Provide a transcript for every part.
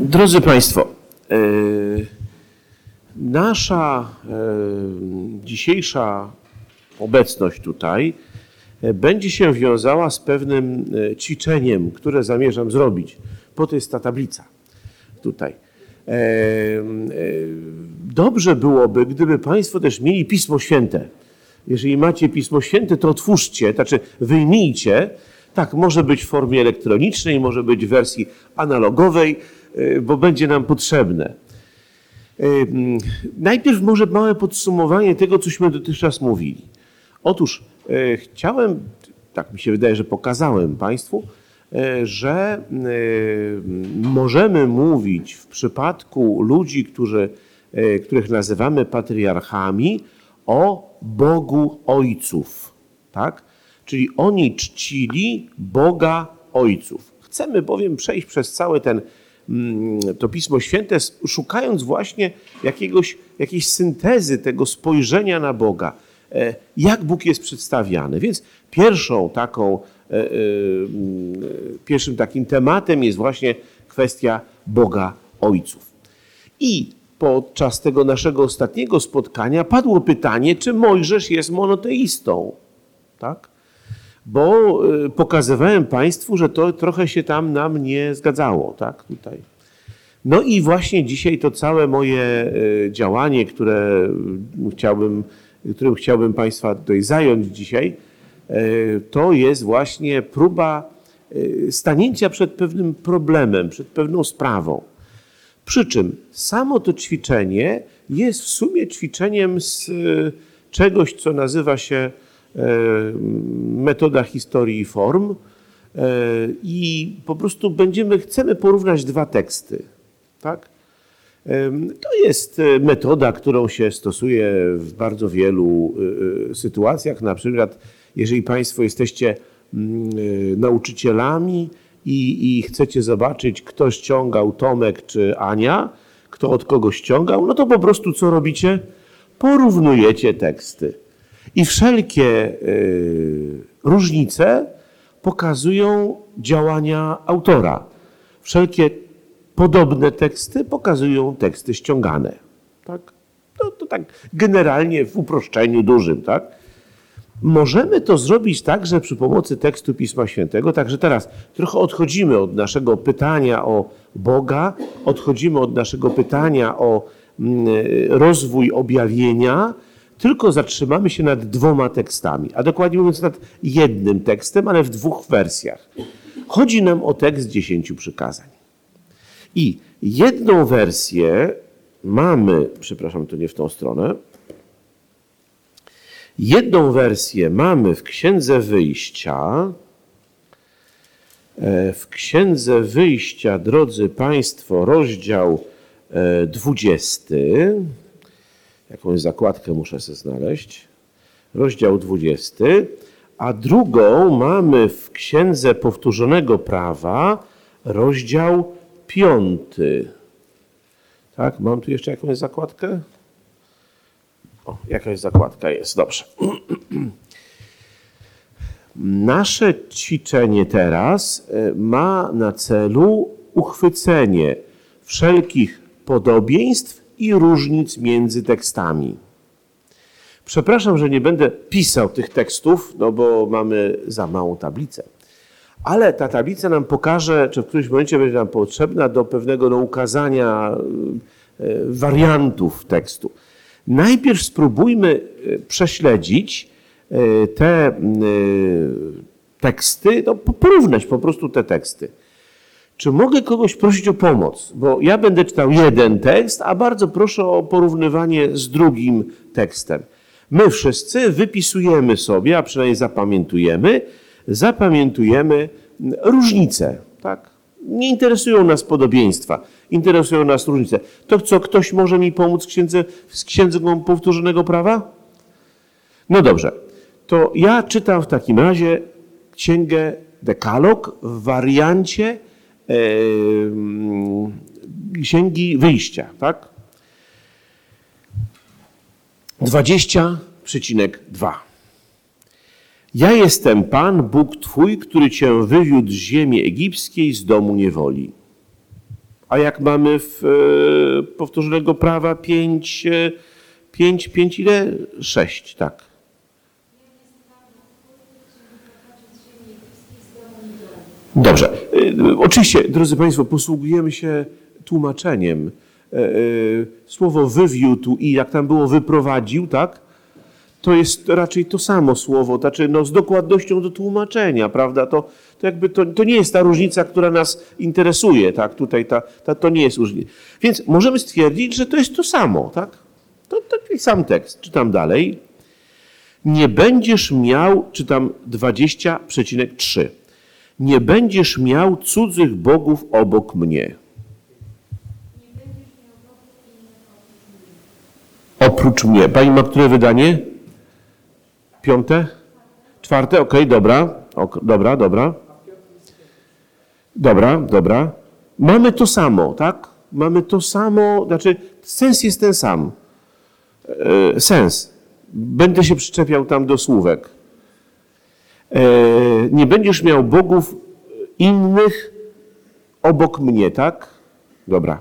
Drodzy Państwo, e, nasza e, dzisiejsza obecność tutaj e, będzie się wiązała z pewnym ćwiczeniem, które zamierzam zrobić. Po to jest ta tablica tutaj. Dobrze byłoby, gdyby Państwo też mieli Pismo Święte. Jeżeli macie Pismo Święte, to otwórzcie, znaczy wyjmijcie. Tak, może być w formie elektronicznej, może być w wersji analogowej bo będzie nam potrzebne. Y, mm, najpierw może małe podsumowanie tego, cośmy dotychczas mówili. Otóż y, chciałem, tak mi się wydaje, że pokazałem Państwu, że możemy mówić w przypadku ludzi, którzy, których nazywamy patriarchami, o Bogu Ojców. Tak? Czyli oni czcili Boga Ojców. Chcemy bowiem przejść przez cały ten to Pismo Święte, szukając właśnie jakiegoś, jakiejś syntezy tego spojrzenia na Boga, e, jak Bóg jest przedstawiany. Więc pierwszą taką, e, e, mm, pierwszym takim tematem jest właśnie kwestia Boga Ojców. I podczas tego naszego ostatniego spotkania padło pytanie, czy Mojżesz jest monoteistą. Tak? Bo y, pokazywałem Państwu, że to trochę się tam nam nie zgadzało, tak, tutaj. No i właśnie dzisiaj to całe moje y, działanie, które chciałbym, którym chciałbym Państwa tutaj zająć dzisiaj, y, to jest właśnie próba stanięcia przed pewnym problemem, przed pewną sprawą. Przy czym samo to ćwiczenie jest w sumie ćwiczeniem z czegoś, co nazywa się metoda historii i form e, i po prostu będziemy, chcemy porównać dwa teksty. Tak? E, to jest metoda, którą się stosuje w bardzo wielu sytuacjach. Na przykład, jeżeli Państwo jesteście mm, nauczycielami i, i chcecie zobaczyć, kto ściągał Tomek czy Ania, kto od kogo ściągał, no to po prostu co robicie? Porównujecie teksty. I wszelkie y, różnice pokazują działania autora. Wszelkie podobne teksty pokazują teksty ściągane. Tak? To, to tak generalnie w uproszczeniu dużym. Tak? Możemy to zrobić także przy pomocy tekstu Pisma Świętego. Także teraz trochę odchodzimy od naszego pytania o Boga, odchodzimy od naszego pytania o mm, rozwój objawienia tylko zatrzymamy się nad dwoma tekstami, a dokładnie mówiąc nad jednym tekstem, ale w dwóch wersjach. Chodzi nam o tekst dziesięciu przykazań. I jedną wersję mamy, przepraszam, to nie w tą stronę. Jedną wersję mamy w Księdze Wyjścia. E, w Księdze Wyjścia, drodzy Państwo, rozdział 20. Jakąś zakładkę muszę sobie znaleźć, rozdział 20, a drugą mamy w Księdze Powtórzonego Prawa, rozdział 5. Tak, mam tu jeszcze jakąś zakładkę? O, jakaś zakładka jest, dobrze. Nasze ćwiczenie teraz e, ma na celu uchwycenie wszelkich podobieństw i różnic między tekstami. Przepraszam, że nie będę pisał tych tekstów, no bo mamy za małą tablicę. Ale ta tablica nam pokaże, czy w którymś momencie będzie nam potrzebna do pewnego no, ukazania e, wariantów tekstu. Najpierw spróbujmy e, prześledzić e, te teksty, no, porównać po prostu te teksty czy mogę kogoś prosić o pomoc? Bo ja będę czytał jeden tekst, a bardzo proszę o porównywanie z drugim tekstem. My wszyscy wypisujemy sobie, a przynajmniej zapamiętujemy, zapamiętujemy różnice. Tak? Nie interesują nas podobieństwa, interesują nas różnice. To co, ktoś może mi pomóc księdze, z księdzą powtórzonego prawa? No dobrze, to ja czytam w takim razie księgę Dekalog w wariancie księgi wyjścia, tak? 20,2. Ja jestem Pan, Bóg Twój, który Cię wywiódł z ziemi egipskiej, z domu niewoli. A jak mamy w e, powtórzonego prawa 5, 5, 5 ile? 6, tak. Dobrze. Y, Oczywiście, drodzy Państwo, posługujemy się tłumaczeniem. E, e, Słowo wywiódł i jak tam było wyprowadził, tak? To jest raczej to samo słowo, znaczy no, z dokładnością do tłumaczenia, prawda? To, to jakby to, to nie jest ta różnica, która nas interesuje, tak? Tutaj ta, ta, to nie jest różnica. Więc możemy stwierdzić, że to jest to samo, tak? To taki sam tekst. Czytam dalej. Nie będziesz miał, czytam 20,3. Nie będziesz miał cudzych bogów obok mnie. Oprócz mnie. Pani ma które wydanie? Piąte? Czwarte? Okej, dobra. Ok, dobra, dobra. Dobra, dobra. Mamy to samo, tak? Mamy to samo, znaczy sens jest ten sam. E, sens. Będę się przyczepiał tam do słówek. E, nie będziesz miał bogów innych obok mnie, tak? Dobra.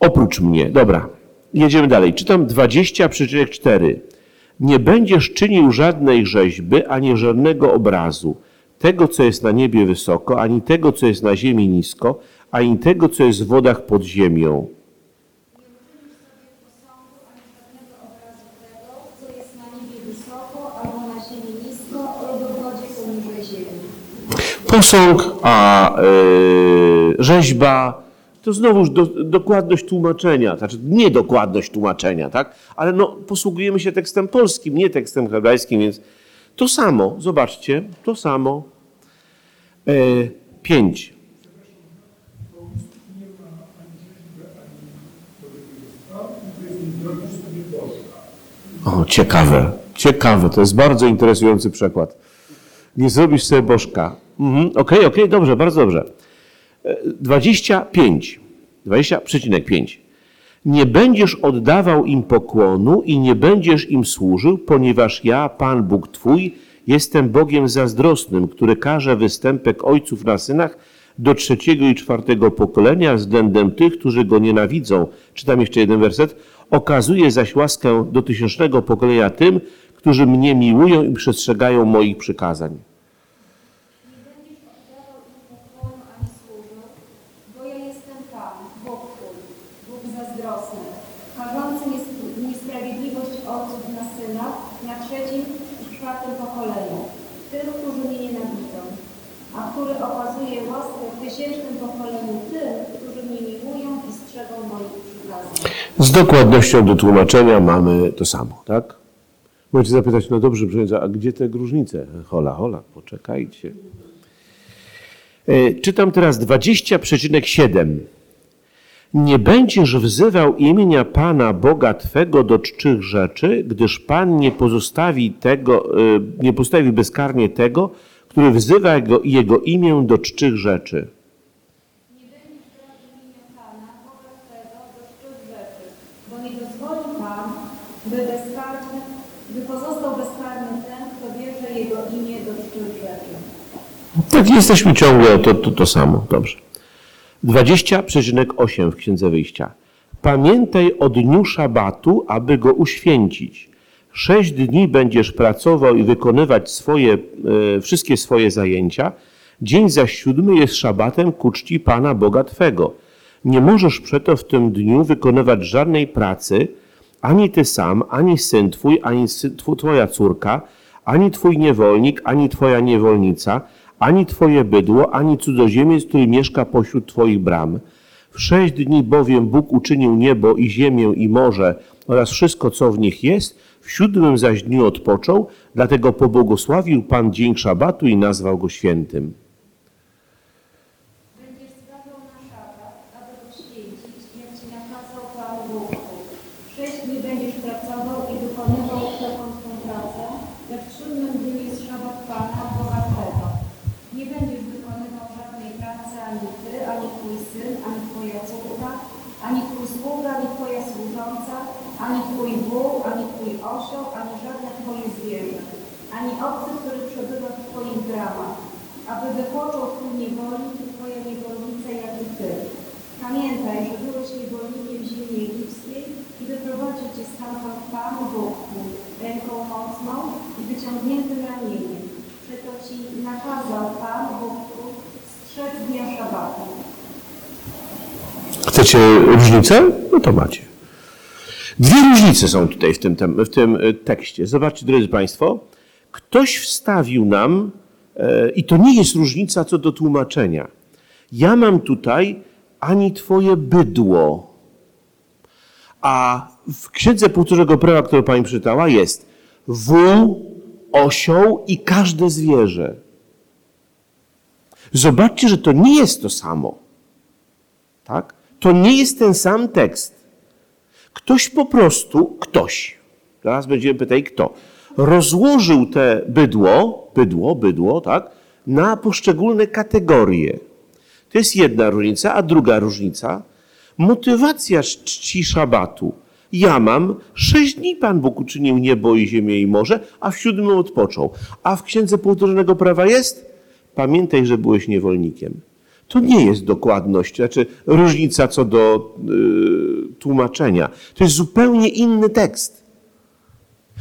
Oprócz mnie, dobra. Jedziemy dalej. Czytam 20,4. Nie będziesz czynił żadnej rzeźby, ani żadnego obrazu, tego, co jest na niebie wysoko, ani tego, co jest na ziemi nisko, ani tego, co jest w wodach pod ziemią. co jest na niebie wysoko, albo na ziemi nisko, albo w wodzie poniżej ziemi. Posąg, a e, rzeźba, to znowuż do, dokładność tłumaczenia, znaczy nie dokładność tłumaczenia, tak? Ale no, posługujemy się tekstem polskim, nie tekstem hebrajskim, więc to samo, zobaczcie, to samo. E, pięć. O, ciekawe, ciekawe, to jest bardzo interesujący przekład. Nie zrobisz sobie bożka. Mhm, Okej, okej, dobrze, bardzo dobrze. E, 25, 20,5. Nie będziesz oddawał im pokłonu i nie będziesz im służył, ponieważ ja, Pan Bóg Twój, jestem Bogiem zazdrosnym, który każe występek ojców na synach do trzeciego i czwartego pokolenia względem tych, którzy go nienawidzą. Czytam jeszcze jeden werset. Okazuje zaś łaskę do tysięcznego pokolenia tym, którzy mnie miłują i przestrzegają moich przykazań. Nie będziesz oddawał im pokłonu ani służył, bo ja jestem Pan, Bóg Twój, Bóg zazdrosny, karzący nies- niesprawiedliwość ojców na synach, na trzecim i czwartym pokoleniu, tych, którzy mnie nienawidzą, a który okazuje łaskę w tysięcznym pokoleniu tym, którzy mnie miłują i strzegą moich przykazań. Z dokładnością do tłumaczenia mamy to samo, tak? Możecie zapytać, no dobrze, proszę a gdzie te różnice? Hola, hola, poczekajcie. E, Czytam teraz 20,7. Nie będziesz wzywał imienia Pana Boga Twego do czczych rzeczy, gdyż Pan nie pozostawi tego, e, nie postawi bezkarnie tego, który wzywa jego, jego imię do czczych rzeczy. Nie będziesz brał imienia Pana, Boga Twego, do sztuk rzeczy, bo nie dozwoli Pan, by bezkarny, by pozostał bezkarny ten, kto bierze Jego imię do sztuk rzeczy. Tak, jesteśmy ciągle to, to, to samo. Dobrze. 20,8 w Księdze Wyjścia. Pamiętaj o dniu szabatu, aby go uświęcić. Sześć dni będziesz pracował i wykonywać swoje, e, wszystkie swoje zajęcia. Dzień zaś siódmy jest szabatem ku czci Pana Boga Twego. Nie możesz przeto w tym dniu wykonywać żadnej pracy, ani ty sam, ani syn twój, ani sy- tw- twoja córka, ani twój niewolnik, ani twoja niewolnica, ani twoje bydło, ani cudzoziemiec, który mieszka pośród twoich bram. W sześć dni bowiem Bóg uczynił niebo i ziemię i morze oraz wszystko, co w nich jest, w siódmym zaś dniu odpoczął, dlatego pobłogosławił Pan dzień szabatu i nazwał go świętym. Będziesz zbawiał na szabat, aby go święcić, jak Ci nakazał Pan Bóg Twój. Sześć dni będziesz pracował i wykonywał wszelką swą pracę, lecz w siódmym dniu jest szabat Pana, Boga Twego. Nie będziesz wykonywał żadnej pracy ani Ty, ani Twój syn, ani Twoja córka, ani Twój sługa, ani Twoja służąca, ani Twój wół, ani Twój osioł, ani żadne Twoje zwierzę, ani obcy, który przebywa w Twoich bramach, aby wypoczął Twój niewolnik i Twoja niewolnica jak i Ty. Pamiętaj, że byłeś niewolnikiem ziemi egipskiej i wyprowadził cię stamtąd Pan Bóg twój ręką mocną i wyciągniętym ramieniem. Przeto ci nakazał Pan Bóg strzec dnia szabatu. Chcecie różnicę? No to macie. Dwie różnice są tutaj w tym, w tym e, tekście. Zobaczcie, drodzy Państwo, ktoś wstawił nam, e, i to nie jest różnica co do tłumaczenia. Ja mam tutaj ani Twoje bydło, a w Księdze Półtorzego Prawa, którą Pani przeczytała, jest wół, osioł i każde zwierzę. Zobaczcie, że to nie jest to samo. Tak? To nie jest ten sam tekst. Ktoś po prostu, ktoś, teraz będziemy pytać kto, rozłożył te bydło, bydło, bydło, tak, na poszczególne kategorie. To jest jedna różnica, a druga różnica, motywacja czci szabatu. Ja mam sześć dni Pan Bóg uczynił niebo i ziemię i morze, a w siódmym odpoczął. A w Księdze Półtorzonego Prawa jest? Pamiętaj, że byłeś niewolnikiem. To nie jest dokładność, znaczy różnica co do y, tłumaczenia. To jest zupełnie inny tekst.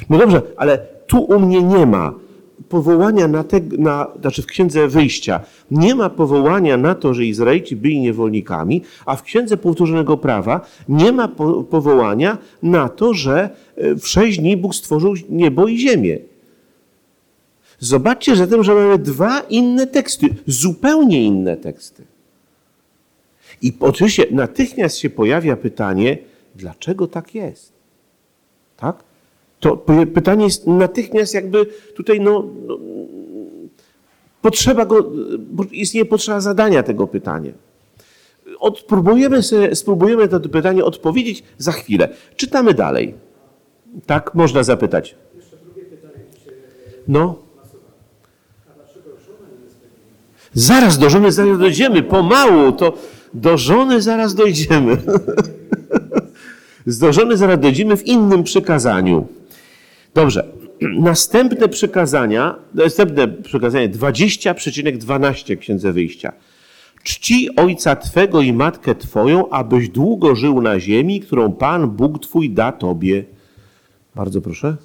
No dobrze, ale tu u mnie nie ma powołania na te, na, znaczy w Księdze Wyjścia, nie ma powołania na to, że Izraelici byli niewolnikami, a w Księdze Powtórzonego Prawa nie ma po, powołania na to, że y, w sześć dni Bóg stworzył niebo i ziemię. Zobaczcie zatem, że mamy dwa inne teksty, zupełnie inne teksty. I oczywiście natychmiast się pojawia pytanie, dlaczego tak jest? Tak? To py- pytanie jest natychmiast jakby tutaj, no, no potrzeba go, istnieje potrzeba zadania tego pytania. Od, spróbujemy, sobie, spróbujemy to pytanie odpowiedzieć za chwilę. Czytamy dalej. Tak, można zapytać. No. Zaraz do żony zaraz dojdziemy, pomału, to do żony zaraz dojdziemy. do żony zaraz dojdziemy w innym przykazaniu. Dobrze. Następne przykazania, następne przykazanie 20,12 Księdze Wyjścia. Czci ojca Twego i matkę Twoją, abyś długo żył na ziemi, którą Pan Bóg Twój da Tobie. Bardzo proszę.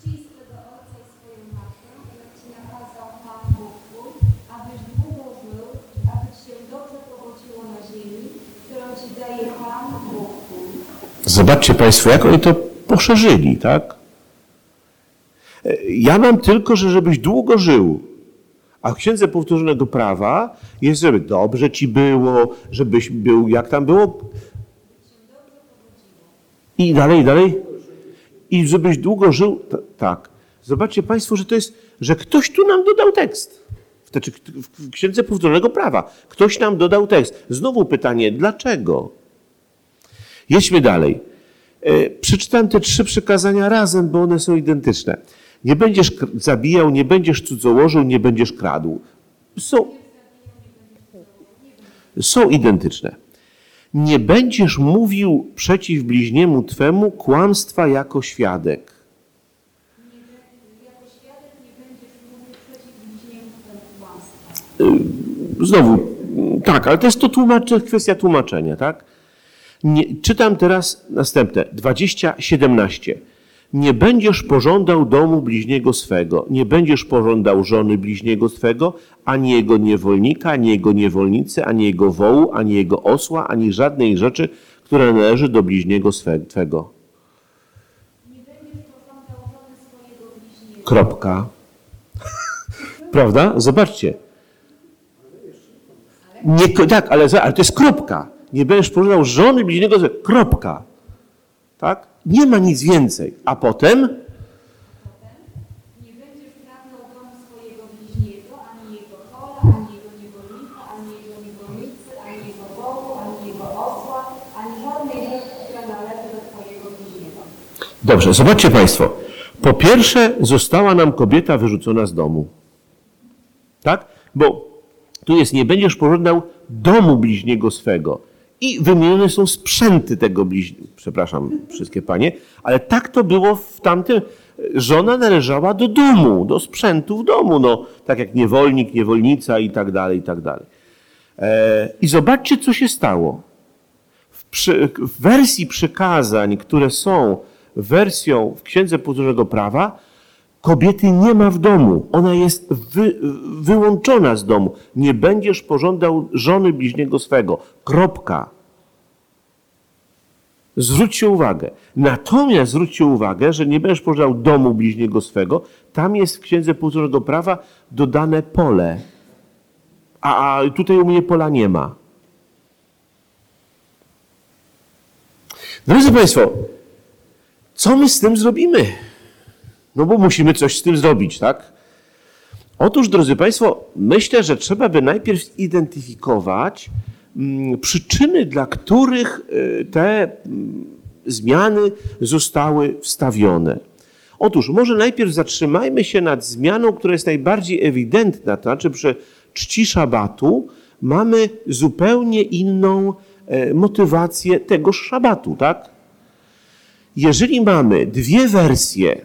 Czcij swego ojca i swoją matkę, jak ci nakazał Pan Bóg twój, abyś długo żył, aby ci się dobrze powodziło na ziemi, którą ci daje Pan Bóg twój. Zobaczcie Państwo, jak oni to poszerzyli, tak? Ja mam tylko, że żebyś długo żył. A w Księdze Powtórzonego Prawa jest, żeby dobrze ci było, żebyś był, jak tam było? I dalej, dalej. I żebyś długo żył. Tak. Zobaczcie Państwo, że to jest, że ktoś tu nam dodał tekst. Znaczy w Księdze Powtórzonego Prawa. Ktoś nam dodał tekst. Znowu pytanie, dlaczego? Jedźmy dalej. E, Przeczytam te trzy przykazania razem, bo one są identyczne. Nie będziesz zabijał, nie będziesz cudzołożył, nie będziesz kradł. Są, są identyczne. Nie będziesz mówił przeciw bliźniemu Twemu kłamstwa jako świadek. Kłamstwa. Znowu, tak, ale to jest to tłumacze, kwestia tłumaczenia, tak? Nie, czytam teraz następne, 20:17. Nie będziesz pożądał domu bliźniego swego, nie będziesz pożądał żony bliźniego swego, ani jego niewolnika, ani jego niewolnicy, ani jego wołu, ani jego osła, ani żadnej rzeczy, która należy do bliźniego swe- twego. Nie będziesz pożądał żony swojego bliźniego. Kropka. Prawda? Zobaczcie. Nie, tak, ale, ale to jest kropka. Nie będziesz pożądał żony bliźniego. swego. Kropka. Tak? Nie ma nic więcej. A potem Nie będziesz pragnął domu swojego bliźniego, ani jego kola, ani jego niewolnika, ani jego niewolnicy, ani jego wołu, ani jego osła, ani żadnej rzeczy, która należy do twojego bliźniego. Dobrze, zobaczcie Państwo. Po pierwsze, została nam kobieta wyrzucona z domu. Tak? Bo tu jest, nie będziesz pożądał domu bliźniego swego. I wymienione są sprzęty tego bliźniego. Przepraszam, wszystkie panie, ale tak to było w tamtym. Żona należała do domu, do sprzętu w domu, no, tak jak niewolnik, niewolnica i tak dalej, i tak dalej. E, I zobaczcie, co się stało. W, przy, w wersji przykazań, które są wersją w Księdze Powtórzonego Prawa, kobiety nie ma w domu. Ona jest wy, wyłączona z domu. Nie będziesz pożądał żony bliźniego swego. Kropka. Zwróćcie uwagę. Natomiast zwróćcie uwagę, że nie będziesz pożądał domu bliźniego swego. Tam jest w Księdze Powtórzonego Prawa dodane pole. A, a tutaj u mnie pola nie ma. Drodzy Państwo, co my z tym zrobimy? No bo musimy coś z tym zrobić, tak? Otóż, drodzy Państwo, myślę, że trzeba by najpierw zidentyfikować mm, przyczyny, dla których y, te mm, zmiany zostały wstawione. Otóż, może najpierw zatrzymajmy się nad zmianą, która jest najbardziej ewidentna, to znaczy przy czci szabatu mamy zupełnie inną e, motywację tegoż szabatu, tak? Jeżeli mamy dwie wersje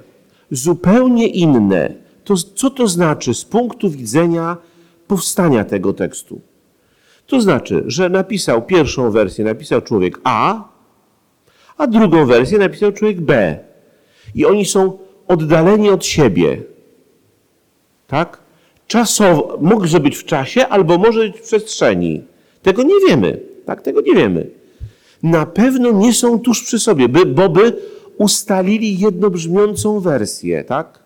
zupełnie inne, to co to znaczy z punktu widzenia powstania tego tekstu? To znaczy, że napisał pierwszą wersję, napisał człowiek A, a drugą wersję napisał człowiek B. I oni są oddaleni od siebie. Tak? Czasowo, może być w czasie, albo może być w przestrzeni. Tego nie wiemy. Tak? Tego nie wiemy. Na pewno nie są tuż przy sobie, by, bo by ustalili jednobrzmiącą wersję, tak?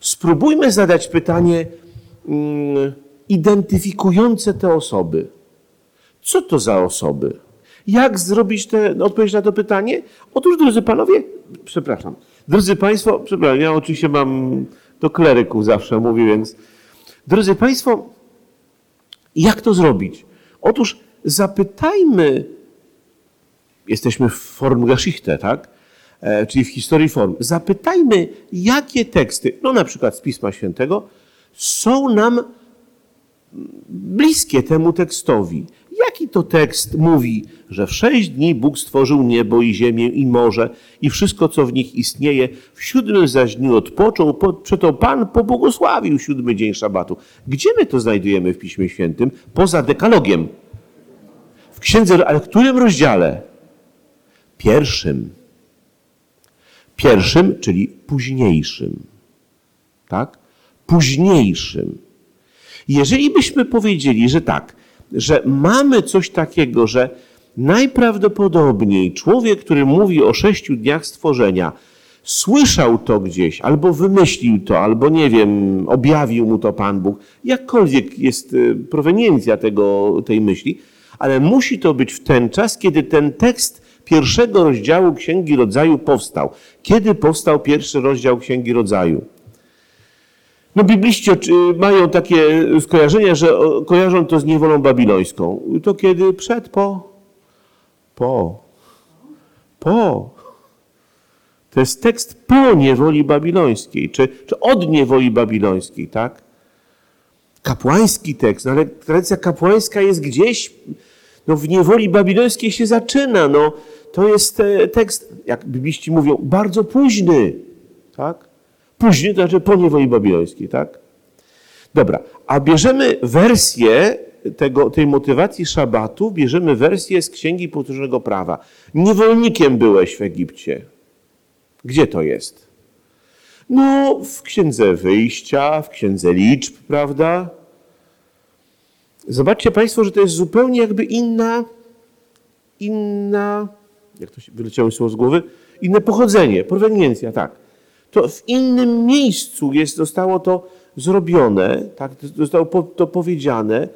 Spróbujmy zadać pytanie mm, identyfikujące te osoby. Co to za osoby? Jak zrobić tę odpowiedź na to pytanie? Otóż, drodzy panowie, przepraszam, drodzy państwo, przepraszam, ja oczywiście mam do kleryków zawsze mówię, więc drodzy państwo, jak to zrobić? Otóż zapytajmy jesteśmy w Formgeschichte, tak? E, czyli w historii form. Zapytajmy, jakie teksty, no na przykład z Pisma Świętego, są nam bliskie temu tekstowi. Jaki to tekst mówi, że w sześć dni Bóg stworzył niebo i ziemię i morze i wszystko, co w nich istnieje, w siódmym zaś dniu odpoczął, po, przeto Pan pobłogosławił siódmy dzień szabatu. Gdzie my to znajdujemy w Piśmie Świętym? Poza dekalogiem. W księdze, ale w którym rozdziale? Pierwszym. Pierwszym, czyli późniejszym. Tak? Późniejszym. Jeżeli byśmy powiedzieli, że tak, że mamy coś takiego, że najprawdopodobniej człowiek, który mówi o sześciu dniach stworzenia, słyszał to gdzieś, albo wymyślił to, albo nie wiem, objawił mu to Pan Bóg, jakkolwiek jest y, proweniencja tego, tej myśli, ale musi to być w ten czas, kiedy ten tekst pierwszego rozdziału Księgi Rodzaju powstał. Kiedy powstał pierwszy rozdział Księgi Rodzaju? No bibliści mają takie skojarzenia, że kojarzą to z niewolą babilońską. To kiedy? Przed, po? Po. Po. To jest tekst po niewoli babilońskiej, czy, czy od niewoli babilońskiej, tak? Kapłański tekst, no ale tradycja kapłańska jest gdzieś no w niewoli babilońskiej się zaczyna. No, to jest e, tekst, jak bibliści mówią, bardzo późny. Tak? Późny to znaczy po niewoli babilońskiej. Tak? Dobra, a bierzemy wersję tego, tej motywacji szabatu, bierzemy wersję z Księgi Powtórzonego Prawa. Niewolnikiem byłeś w Egipcie. Gdzie to jest? No, w Księdze Wyjścia, w Księdze Liczb, prawda? Zobaczcie Państwo, że to jest zupełnie jakby inna, inna, jak to się wyleciało słowo z głowy, inne pochodzenie, proweniencja, tak. To w innym miejscu jest, zostało to zrobione, tak, zostało to powiedziane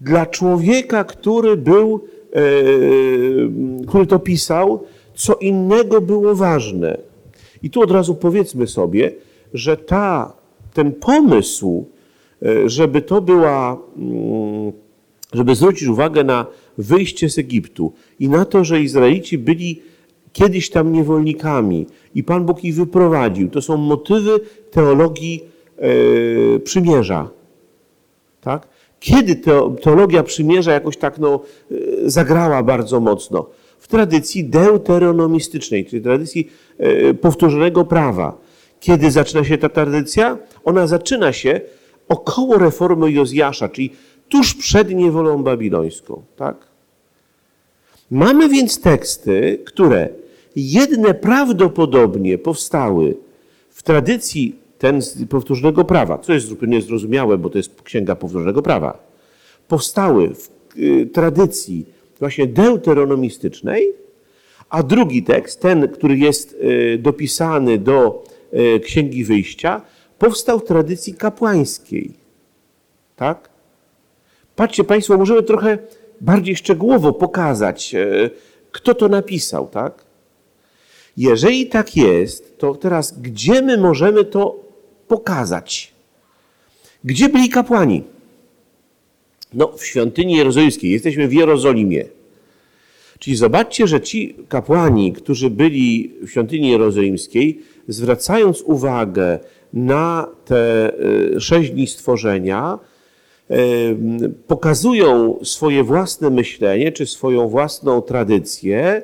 dla człowieka, który był, e, który to pisał, co innego było ważne. I tu od razu powiedzmy sobie, że ta, ten pomysł żeby to była, mm, żeby zwrócić uwagę na wyjście z Egiptu i na to, że Izraelici byli kiedyś tam niewolnikami i Pan Bóg ich wyprowadził. To są motywy teologii e, przymierza. Tak? Kiedy teologia przymierza jakoś tak no, e, zagrała bardzo mocno? W tradycji deuteronomistycznej, czyli tradycji powtórzonego prawa. Kiedy zaczyna się ta tradycja? Ona zaczyna się około reformy Jozjasza, czyli tuż przed niewolą babilońską. Tak? Mamy więc teksty, które jedne prawdopodobnie powstały w tradycji ten z powtórzonego prawa, co jest zupełnie zrozumiałe, bo to jest księga powtórzonego prawa, powstały w y, tradycji właśnie deuteronomistycznej, a drugi tekst, ten, który jest y, dopisany do y, Księgi Wyjścia, powstał w tradycji kapłańskiej. Tak? Patrzcie Państwo, możemy trochę bardziej szczegółowo pokazać, y, kto to napisał, tak? Jeżeli tak jest, to teraz gdzie my możemy to pokazać? Gdzie byli kapłani? No, w świątyni jerozolimskiej. Jesteśmy w Jerozolimie. Czyli zobaczcie, że ci kapłani, którzy byli w świątyni jerozolimskiej, zwracając uwagę na te y, sześć dni stworzenia, y, pokazują swoje własne myślenie czy swoją własną tradycję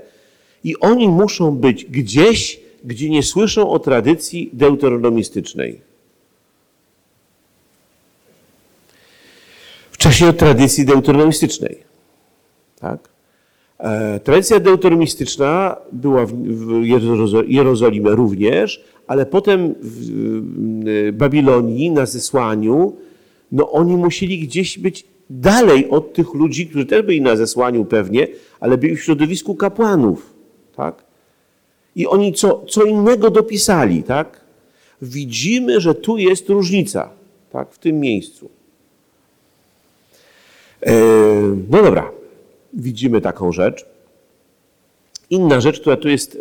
i oni muszą być gdzieś, gdzie nie słyszą o tradycji deuteronomistycznej. Wcześniej o tradycji deuteronomistycznej. Tak? E, tradycja deuteronomistyczna była w, w Jerozolimie również, ale potem w Babilonii na zesłaniu, no oni musieli gdzieś być dalej od tych ludzi, którzy też byli na zesłaniu pewnie, ale byli w środowisku kapłanów. Tak? I oni co, co innego dopisali. Tak? Widzimy, że tu jest różnica tak? w tym miejscu. E, no dobra, widzimy taką rzecz. Inna rzecz, która tu jest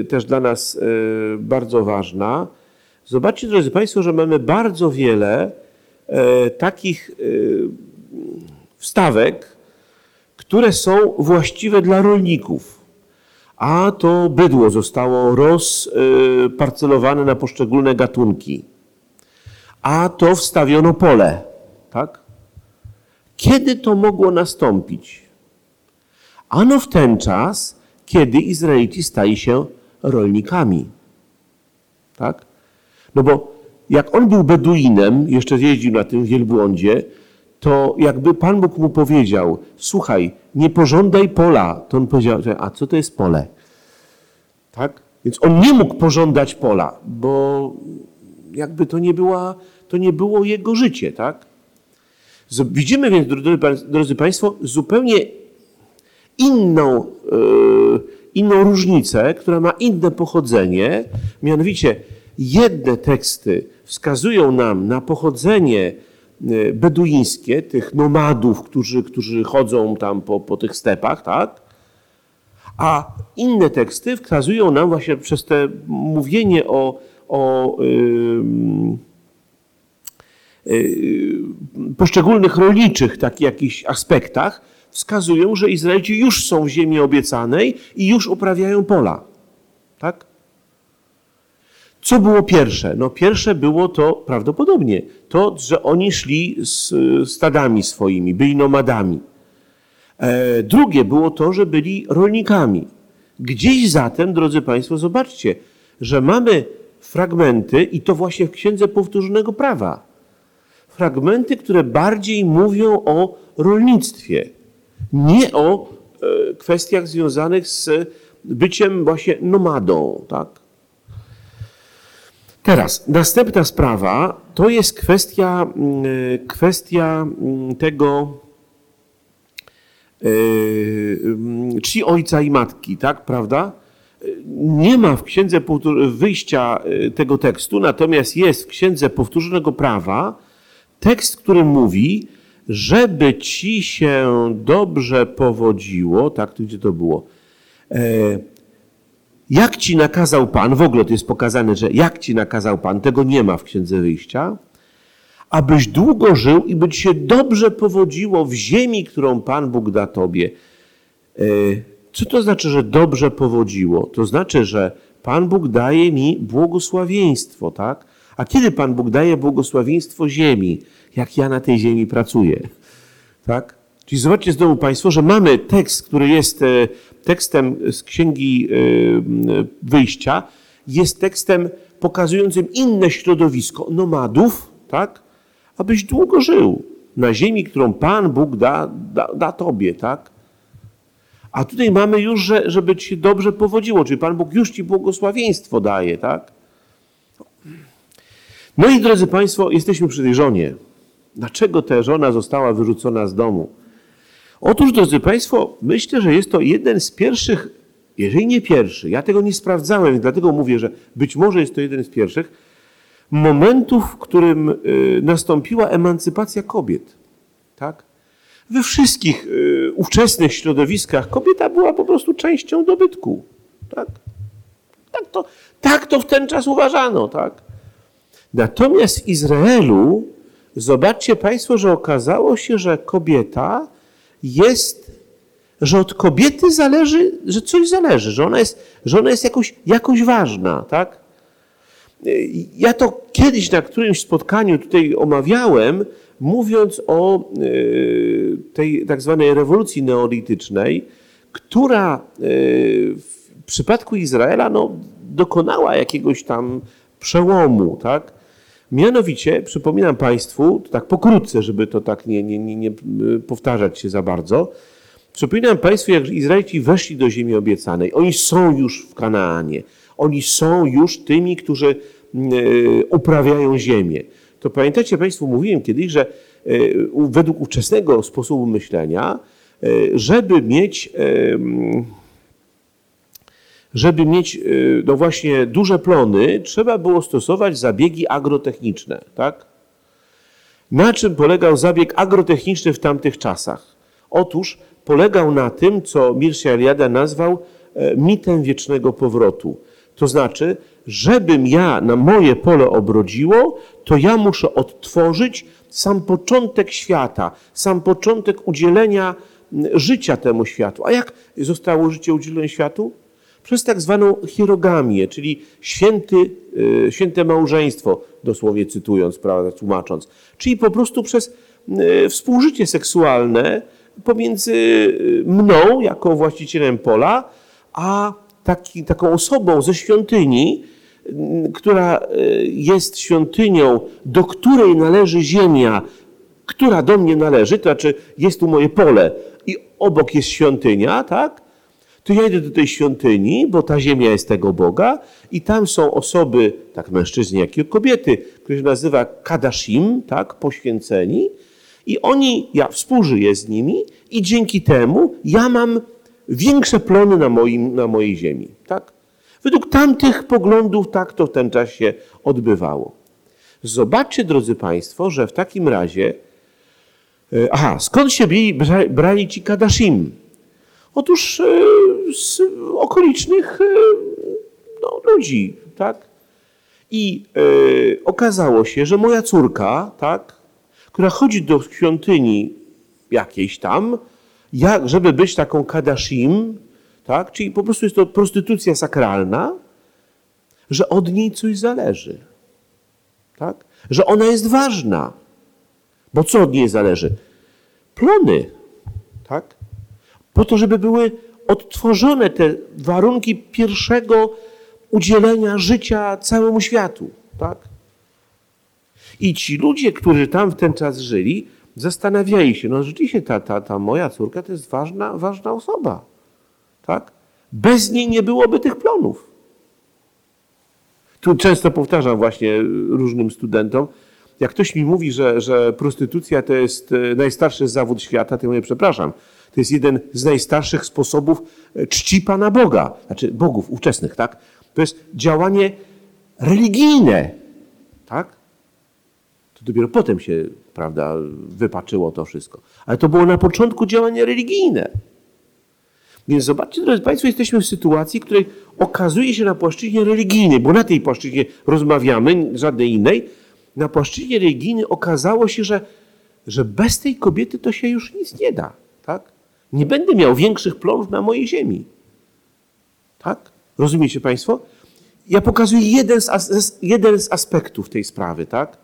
e, też dla nas e, bardzo ważna. Zobaczcie, drodzy Państwo, że mamy bardzo wiele takich wstawek, które są właściwe dla rolników. A to bydło zostało rozparcelowane na poszczególne gatunki. A to wstawiono pole. Tak? Kiedy to mogło nastąpić? Ano w ten czas, kiedy Izraelici stali się rolnikami. Tak? No bo jak on był Beduinem, jeszcze jeździł na tym wielbłądzie, to jakby Pan Bóg mu powiedział, słuchaj, nie pożądaj pola, to on powiedział, a co to jest pole? Tak? Więc on nie mógł pożądać pola, bo jakby to nie, była, to nie było jego życie, tak? Widzimy więc, drodzy Państwo, zupełnie inną, yy, inną różnicę, która ma inne pochodzenie. Mianowicie jedne teksty wskazują nam na pochodzenie yy, beduińskie, tych nomadów, którzy, którzy chodzą tam po, po tych stepach, tak? A inne teksty wskazują nam właśnie przez te mówienie o, o yy, Y, poszczególnych rolniczych takich jakichś aspektach wskazują, że Izraelici już są w ziemi obiecanej i już uprawiają pola. Tak? Co było pierwsze? No pierwsze było to prawdopodobnie to, że oni szli z stadami swoimi, byli nomadami. E, drugie było to, że byli rolnikami. Gdzieś zatem, drodzy Państwo, zobaczcie, że mamy fragmenty i to właśnie w Księdze Powtórzonego Prawa fragmenty, które bardziej mówią o rolnictwie, nie o e, kwestiach związanych z byciem właśnie nomadą. Tak? Teraz, następna sprawa to jest kwestia, mm, kwestia mm, tego e, mm, czci ojca i matki, tak, prawda? Nie ma w księdze wyjścia e, tego tekstu, natomiast jest w księdze powtórzonego prawa tekst, który mówi, żeby ci się dobrze powodziło, tak, tu gdzie to było, e, jak ci nakazał Pan, w ogóle to jest pokazane, że jak ci nakazał Pan, tego nie ma w Księdze Wyjścia, abyś długo żył i by ci się dobrze powodziło w ziemi, którą Pan Bóg da tobie. E, co to znaczy, że dobrze powodziło? To znaczy, że Pan Bóg daje mi błogosławieństwo, tak? A kiedy Pan Bóg daje błogosławieństwo ziemi, jak ja na tej ziemi pracuję? Tak? Czyli zobaczcie znowu Państwo, że mamy tekst, który jest e, tekstem z Księgi e, Wyjścia, jest tekstem pokazującym inne środowisko nomadów, tak? Abyś długo żył. na ziemi, którą Pan Bóg da, da, da tobie, tak? A tutaj mamy już, że, żeby ci się dobrze powodziło, czyli Pan Bóg już ci błogosławieństwo daje, tak? No i drodzy Państwo, jesteśmy przy tej żonie. Dlaczego ta żona została wyrzucona z domu? Otóż, drodzy Państwo, myślę, że jest to jeden z pierwszych, jeżeli nie pierwszy, ja tego nie sprawdzałem, dlatego mówię, że być może jest to jeden z pierwszych momentów, w którym y, nastąpiła emancypacja kobiet. Tak? We wszystkich y, ówczesnych środowiskach kobieta była po prostu częścią dobytku. Tak? Tak, to, tak to w ten czas uważano. Tak? Natomiast w Izraelu, zobaczcie Państwo, że okazało się, że kobieta jest, że od kobiety zależy, że coś zależy, że ona jest, że ona jest jakoś, jakoś ważna, tak? Ja to kiedyś na którymś spotkaniu tutaj omawiałem, mówiąc o y, tej tak zwanej rewolucji neolitycznej, która y, w przypadku Izraela no, dokonała jakiegoś tam przełomu, tak? Mianowicie, przypominam Państwu, tak pokrótce, żeby to tak nie, nie, nie, nie powtarzać się za bardzo, przypominam Państwu, jak Izraelici weszli do ziemi obiecanej. Oni są już w Kanaanie. Oni są już tymi, którzy e, uprawiają ziemię. To pamiętacie Państwo, mówiłem kiedyś, że e, według ówczesnego sposobu myślenia, żeby mieć żeby mieć no właśnie duże plony, trzeba było stosować zabiegi agrotechniczne. Tak? Na czym polegał zabieg agrotechniczny w tamtych czasach? Otóż polegał na tym, co Mircea Eliade nazwał mitem wiecznego powrotu. To znaczy, żebym ja na moje pole obrodziło, to ja muszę odtworzyć sam początek świata, sam początek udzielenia życia temu światu. A jak zostało życie udzielone światu? Przez tak zwaną chirogamię, czyli święty, y, święte małżeństwo, dosłownie cytując, prawda, tłumacząc. Czyli po prostu przez y, współżycie seksualne pomiędzy y, mną, jako właścicielem pola, a taki, taką osobą ze świątyni, która jest świątynią, do której należy ziemia, która do mnie należy, to znaczy jest tu moje pole i obok jest świątynia, tak? To ja idę do tej świątyni, bo ta ziemia jest tego Boga i tam są osoby, tak mężczyźni, jak i kobiety, które się nazywa kadashim, tak, poświęceni i oni, ja współżyję z nimi i dzięki temu ja mam większe plony na, moim, na mojej ziemi. Tak? Według tamtych poglądów tak to w ten czas się odbywało. Zobaczcie, drodzy Państwo, że w takim razie. E, aha, skąd się brali, brali ci Kadashim? Otóż e, z okolicznych e, no, ludzi, tak? I okazało się, że moja córka, tak, która chodzi do świątyni jakiejś tam, jak, żeby być taką kadashim, tak? czyli po prostu jest to prostytucja sakralna, że od niej coś zależy. Tak? Że ona jest ważna. Bo co od niej zależy? Plony. Tak? Po to, żeby były odtworzone te warunki pierwszego udzielenia życia całemu światu. Tak? I ci ludzie, którzy tam w ten czas żyli, zastanawiali się, no rzeczywiście ta, ta, ta moja córka to jest ważna, ważna osoba. Tak? Bez niej nie byłoby tych plonów. Tu często powtarzam właśnie różnym studentom, jak ktoś mi mówi, że, że prostytucja to jest e, najstarszy zawód świata, to ja mówię, przepraszam, to jest jeden z najstarszych sposobów e, czci Pana Boga, znaczy bogów ówczesnych, tak? To jest działanie religijne, tak? To dopiero potem się, prawda, wypaczyło to wszystko. Ale to było na początku działanie religijne. Więc zobaczcie, drodzy Państwo, jesteśmy w sytuacji, w której okazuje się na płaszczyźnie religijnej, bo na tej płaszczyźnie rozmawiamy, żadnej innej, na płaszczyźnie religijnej okazało się, że, że bez tej kobiety to się już nic nie da. Tak? Nie będę miał większych plonów na mojej ziemi. Tak? Rozumiecie Państwo? Ja pokazuję jeden z, jeden z aspektów tej sprawy, tak?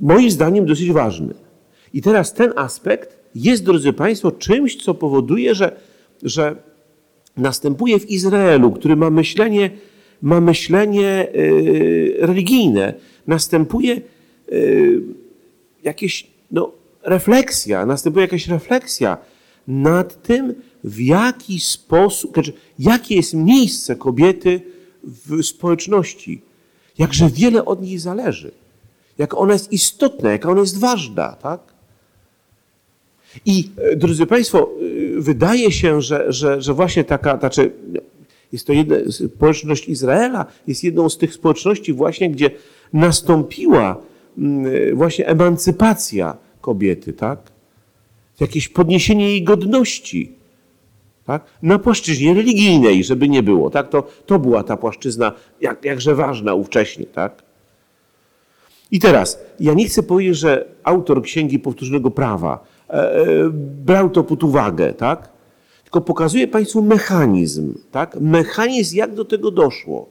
moim zdaniem dosyć ważny. I teraz ten aspekt jest, drodzy Państwo, czymś, co powoduje, że, że następuje w Izraelu, który ma myślenie, ma myślenie yy, religijne, następuje yy, jakieś no, refleksja, następuje jakaś refleksja nad tym, w jaki sposób, znaczy, jakie jest miejsce kobiety w społeczności, jakże wiele od niej zależy, jak ona jest istotna, jaka ona jest ważna, tak? I e, drodzy Państwo, e, wydaje się, że, że, że właśnie taka, znaczy, jest to jedna, społeczność Izraela jest jedną z tych społeczności właśnie, gdzie nastąpiła mm, właśnie emancypacja kobiety, tak? Jakieś podniesienie jej godności, tak? Na płaszczyźnie religijnej, żeby nie było, tak? To, to była ta płaszczyzna jak, jakże ważna ówcześnie, tak? I teraz, ja nie chcę powiedzieć, że autor Księgi Powtórzonego Prawa e, e, brał to pod uwagę, tak? Tylko pokazuje Państwu mechanizm, tak? Mechanizm, jak do tego doszło.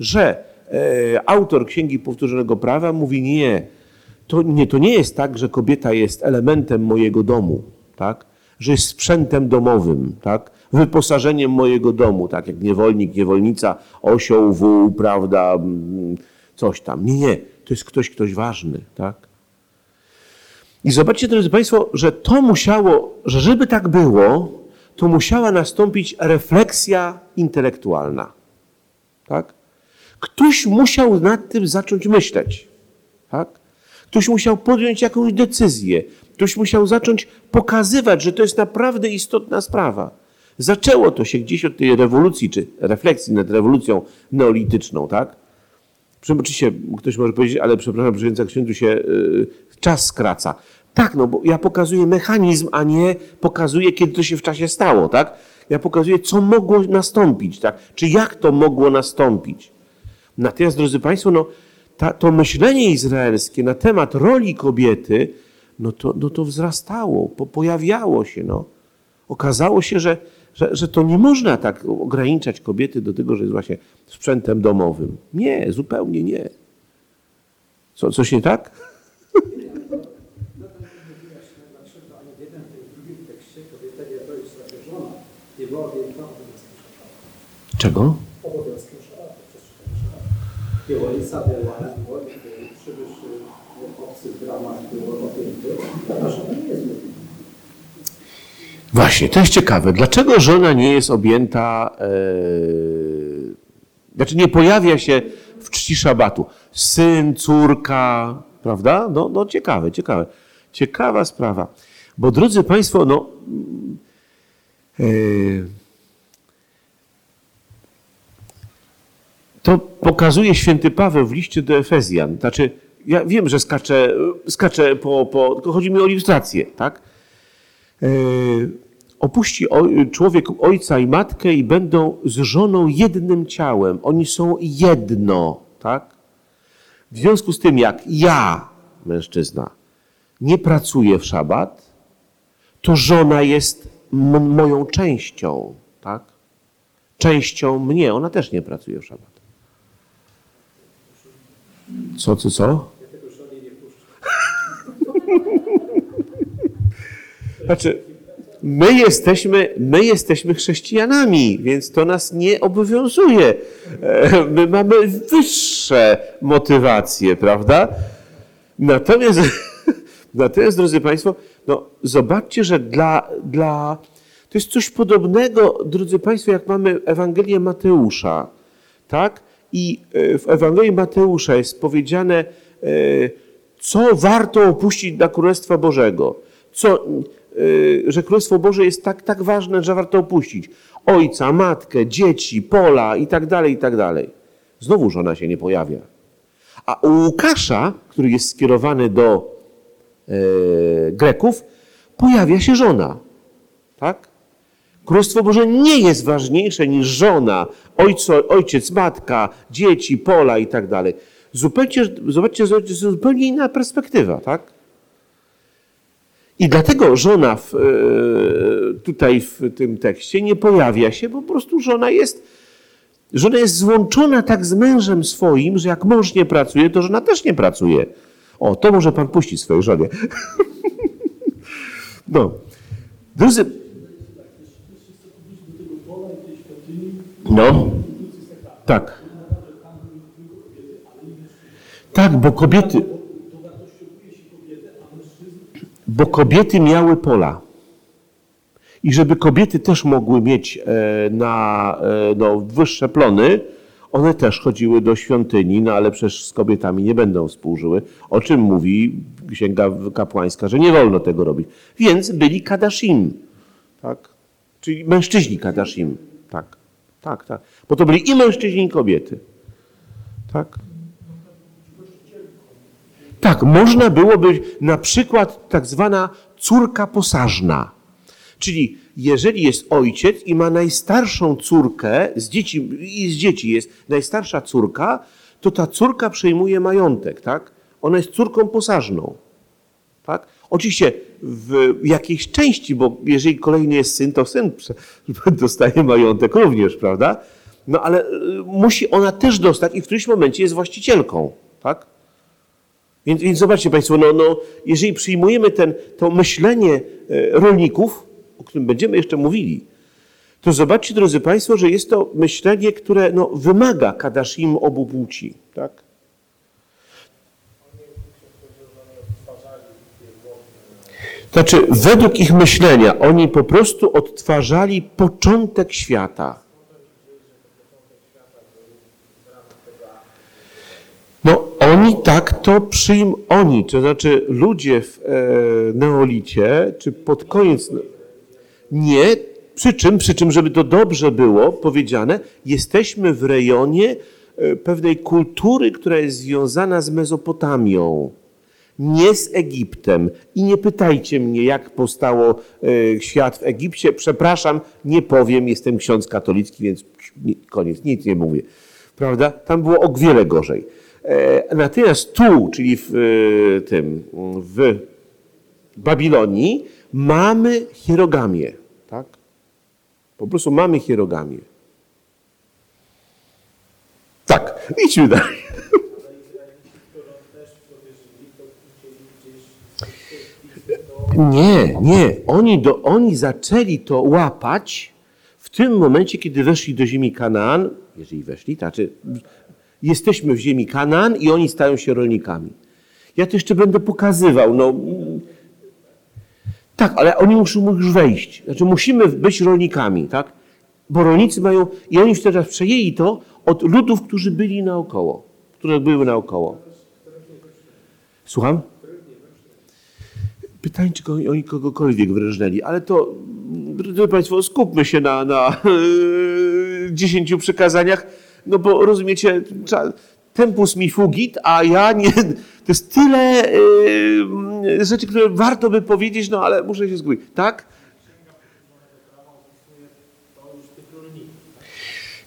Że e, autor Księgi Powtórzonego Prawa mówi nie, to nie, to nie jest tak, że kobieta jest elementem mojego domu, tak? Że jest sprzętem domowym, tak? Wyposażeniem mojego domu, tak? Jak niewolnik, niewolnica, osioł, wół, prawda? mm, Coś tam. Nie, nie. To jest ktoś, ktoś ważny, tak? I zobaczcie, drodzy Państwo, że to musiało, że żeby tak było, to musiała nastąpić refleksja intelektualna. Tak? Ktoś musiał nad tym zacząć myśleć. Tak? Ktoś musiał podjąć jakąś decyzję. Ktoś musiał zacząć pokazywać, że to jest naprawdę istotna sprawa. Zaczęło to się gdzieś od tej rewolucji, czy refleksji nad rewolucją neolityczną, tak? Oczywiście ktoś może powiedzieć, ale przepraszam, przyjęcia księdzu się y, czas skraca. Tak, no bo ja pokazuję mechanizm, a nie pokazuję, kiedy to się w czasie stało, tak? Ja pokazuję, co mogło nastąpić, tak? Czy jak to mogło nastąpić. Natomiast, drodzy Państwo, no, ta, to myślenie izraelskie na temat roli kobiety, no to, no to wzrastało, po, pojawiało się, no. Okazało się, że, że, że to nie można tak ograniczać kobiety do tego, że jest właśnie sprzętem domowym. Nie, zupełnie nie. Co, coś nie tak? Dlaczego Niewolnica była, niewolnik był, przybysz y, obcy w ramach był objęty, a żona nie jest objęta. Właśnie, to jest ciekawe. Dlaczego żona nie jest objęta, e, znaczy nie pojawia się w czci szabatu? Syn, córka, prawda? No, no ciekawe, ciekawe. Ciekawa sprawa. Bo drodzy Państwo, no, e, to pokazuje święty Paweł w liście do Efezjan. Znaczy, ja wiem, że skaczę, skaczę po, po, tylko chodzi mi o ilustrację, tak? E, opuści człowiek ojca i matkę i będą z żoną jednym ciałem. Oni są jedno, tak? W związku z tym, jak ja, mężczyzna, nie pracuję w szabat, to żona jest moją częścią, tak? Częścią mnie. Ona też nie pracuje w szabat. Co, co, co? Znaczy, my jesteśmy, my jesteśmy chrześcijanami, więc to nas nie obowiązuje. E, My mamy wyższe motywacje, prawda? Natomiast, natomiast drodzy Państwo, no, zobaczcie, że dla, dla. To jest coś podobnego, drodzy Państwo, jak mamy Ewangelię Mateusza. Tak? I e, w Ewangelii Mateusza jest powiedziane, e, co warto opuścić dla Królestwa Bożego. Co, y, że Królestwo Boże jest tak, tak ważne, że warto opuścić. Ojca, matkę, dzieci, pola i tak dalej, i tak dalej. Znowu żona się nie pojawia. A u Łukasza, który jest skierowany do e, Greków, pojawia się żona. Tak? Królestwo Boże nie jest ważniejsze niż żona, ojco, ojciec, matka, dzieci, pola i tak dalej. Zupełnie, zobaczcie, jest zupełnie inna perspektywa, tak? I dlatego żona w, e, tutaj w tym tekście nie pojawia się, bo po prostu żona jest, żona jest złączona tak z mężem swoim, że jak mąż nie pracuje, to żona też nie pracuje. O, to może pan puścić swojej żonie. No. Drodzy, tak. Tak, bo kobiety, Bo kobiety miały pola. I żeby kobiety też mogły mieć e, na e, no, wyższe plony, one też chodziły do świątyni, no ale przecież z kobietami nie będą współżyły. O czym mówi Księga Kapłańska, że nie wolno tego robić. Więc byli kadaszim. Tak? Czyli mężczyźni kadaszim. Tak, tak, tak. Bo to byli i mężczyźni, i kobiety. Tak? Tak, można było być na przykład tak zwana córka posażna. Czyli jeżeli jest ojciec i ma najstarszą córkę, z dzieci, i z dzieci jest najstarsza córka, to ta córka przejmuje majątek, tak? Ona jest córką posażną. Tak? Oczywiście w jakiejś części, bo jeżeli kolejny jest syn, to syn dostaje majątek również, prawda? No ale y, musi ona też dostać i w którymś momencie jest właścicielką, tak? Więc, więc zobaczcie Państwo, no, no, jeżeli przyjmujemy ten, to myślenie e, rolników, o którym będziemy jeszcze mówili, to zobaczcie, drodzy Państwo, że jest to myślenie, które no, wymaga kadaszim obu płci. Tak? Znaczy, według ich myślenia, oni po prostu odtwarzali początek świata. No, oni tak to przyjm... Oni, to znaczy ludzie w e, neolicie, czy pod koniec... Nie, przy czym, przy czym, żeby to dobrze było powiedziane, jesteśmy w rejonie e, pewnej kultury, która jest związana z Mezopotamią, nie z Egiptem. I nie pytajcie mnie, jak powstało e, świat w Egipcie. Przepraszam, nie powiem, jestem ksiądz katolicki, więc nie, koniec, nic nie mówię. Prawda? Tam było o wiele gorzej. E, Natomiast tu, czyli w e, tym, w Babilonii, mamy hierogamię. Tak? Po prostu mamy hierogamię. Tak, idźmy dalej. Nie, nie. Oni, do, oni zaczęli to łapać w tym momencie, kiedy weszli do ziemi Kanaan, jeżeli weszli, to znaczy jesteśmy w ziemi Kanaan i oni stają się rolnikami. Ja to jeszcze będę pokazywał. No, tak, ale oni muszą już wejść. Znaczy musimy być rolnikami, tak? Bo rolnicy mają, i oni już teraz przejęli to od ludów, którzy byli naokoło, które były naokoło. Słucham? Pytanie, czy oni kogokolwiek wyrżnęli, ale to, drodzy Państwo, skupmy się na, na dziesięciu przykazaniach, no bo rozumiecie, tempus mi fugit, a ja nie, to jest tyle yy, rzeczy, które warto by powiedzieć, no ale muszę się zgubić, tak?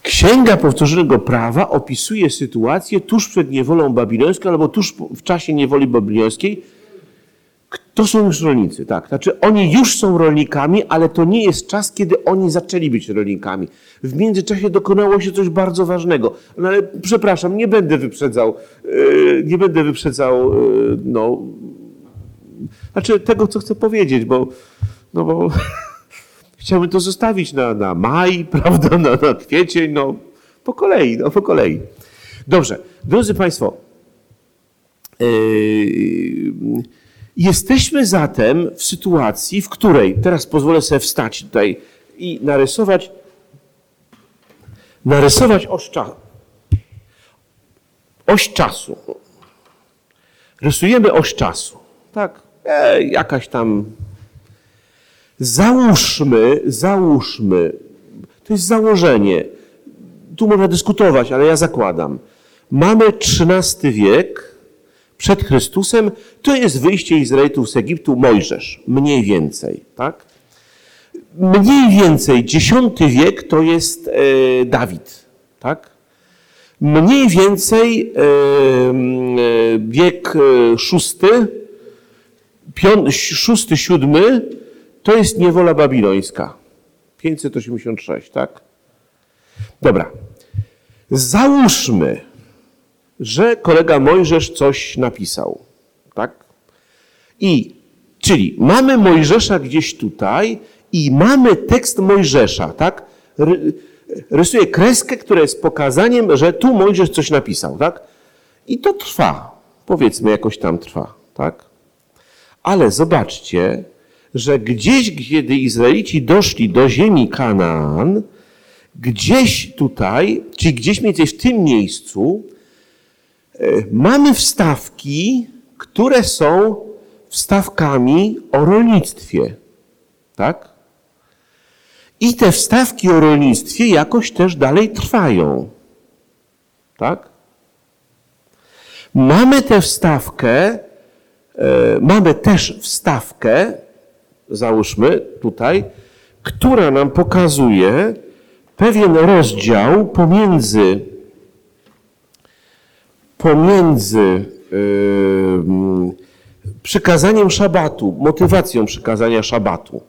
Księga Powtórzonego Prawa opisuje sytuację tuż przed niewolą babilońską albo tuż w czasie niewoli babilońskiej, to są już rolnicy, tak. Znaczy oni już są rolnikami, ale to nie jest czas, kiedy oni zaczęli być rolnikami. W międzyczasie dokonało się coś bardzo ważnego. No ale przepraszam, nie będę wyprzedzał, yy, nie będę wyprzedzał, yy, no, znaczy tego, co chcę powiedzieć, bo, no bo chciałbym to zostawić na, na maj, prawda, na, na kwiecień, no, po kolei, no, po kolei. Dobrze, drodzy Państwo, Yy, Jesteśmy zatem w sytuacji, w której, teraz pozwolę sobie wstać tutaj i narysować, narysować oś, cza, oś czasu. Rysujemy oś czasu. Tak, e, jakaś tam. Załóżmy, załóżmy, to jest założenie. Tu można dyskutować, ale ja zakładam. Mamy XIII wiek, przed Chrystusem, to jest wyjście Izraelitów z Egiptu Mojżesz, mniej więcej, tak? Mniej więcej X wiek to jest e, Dawid, tak? Mniej więcej e, e, wiek pią, szósty, siódmy to jest niewola babilońska. 586, tak? Dobra. Załóżmy, że kolega Mojżesz coś napisał. Tak? I, czyli mamy Mojżesza gdzieś tutaj i mamy tekst Mojżesza, tak? Ry- Rysuję kreskę, która jest pokazaniem, że tu Mojżesz coś napisał, tak? I to trwa. Powiedzmy, jakoś tam trwa, tak? Ale zobaczcie, że gdzieś, kiedy Izraelici doszli do ziemi Kanaan, gdzieś tutaj, czyli gdzieś mniej więcej w tym miejscu, mamy wstawki, które są wstawkami o rolnictwie. Tak? I te wstawki o rolnictwie jakoś też dalej trwają. Tak? Mamy tę wstawkę, e, mamy też wstawkę, załóżmy tutaj, która nam pokazuje pewien rozdział pomiędzy, pomiędzy przykazaniem szabatu, motywacją przykazania szabatu.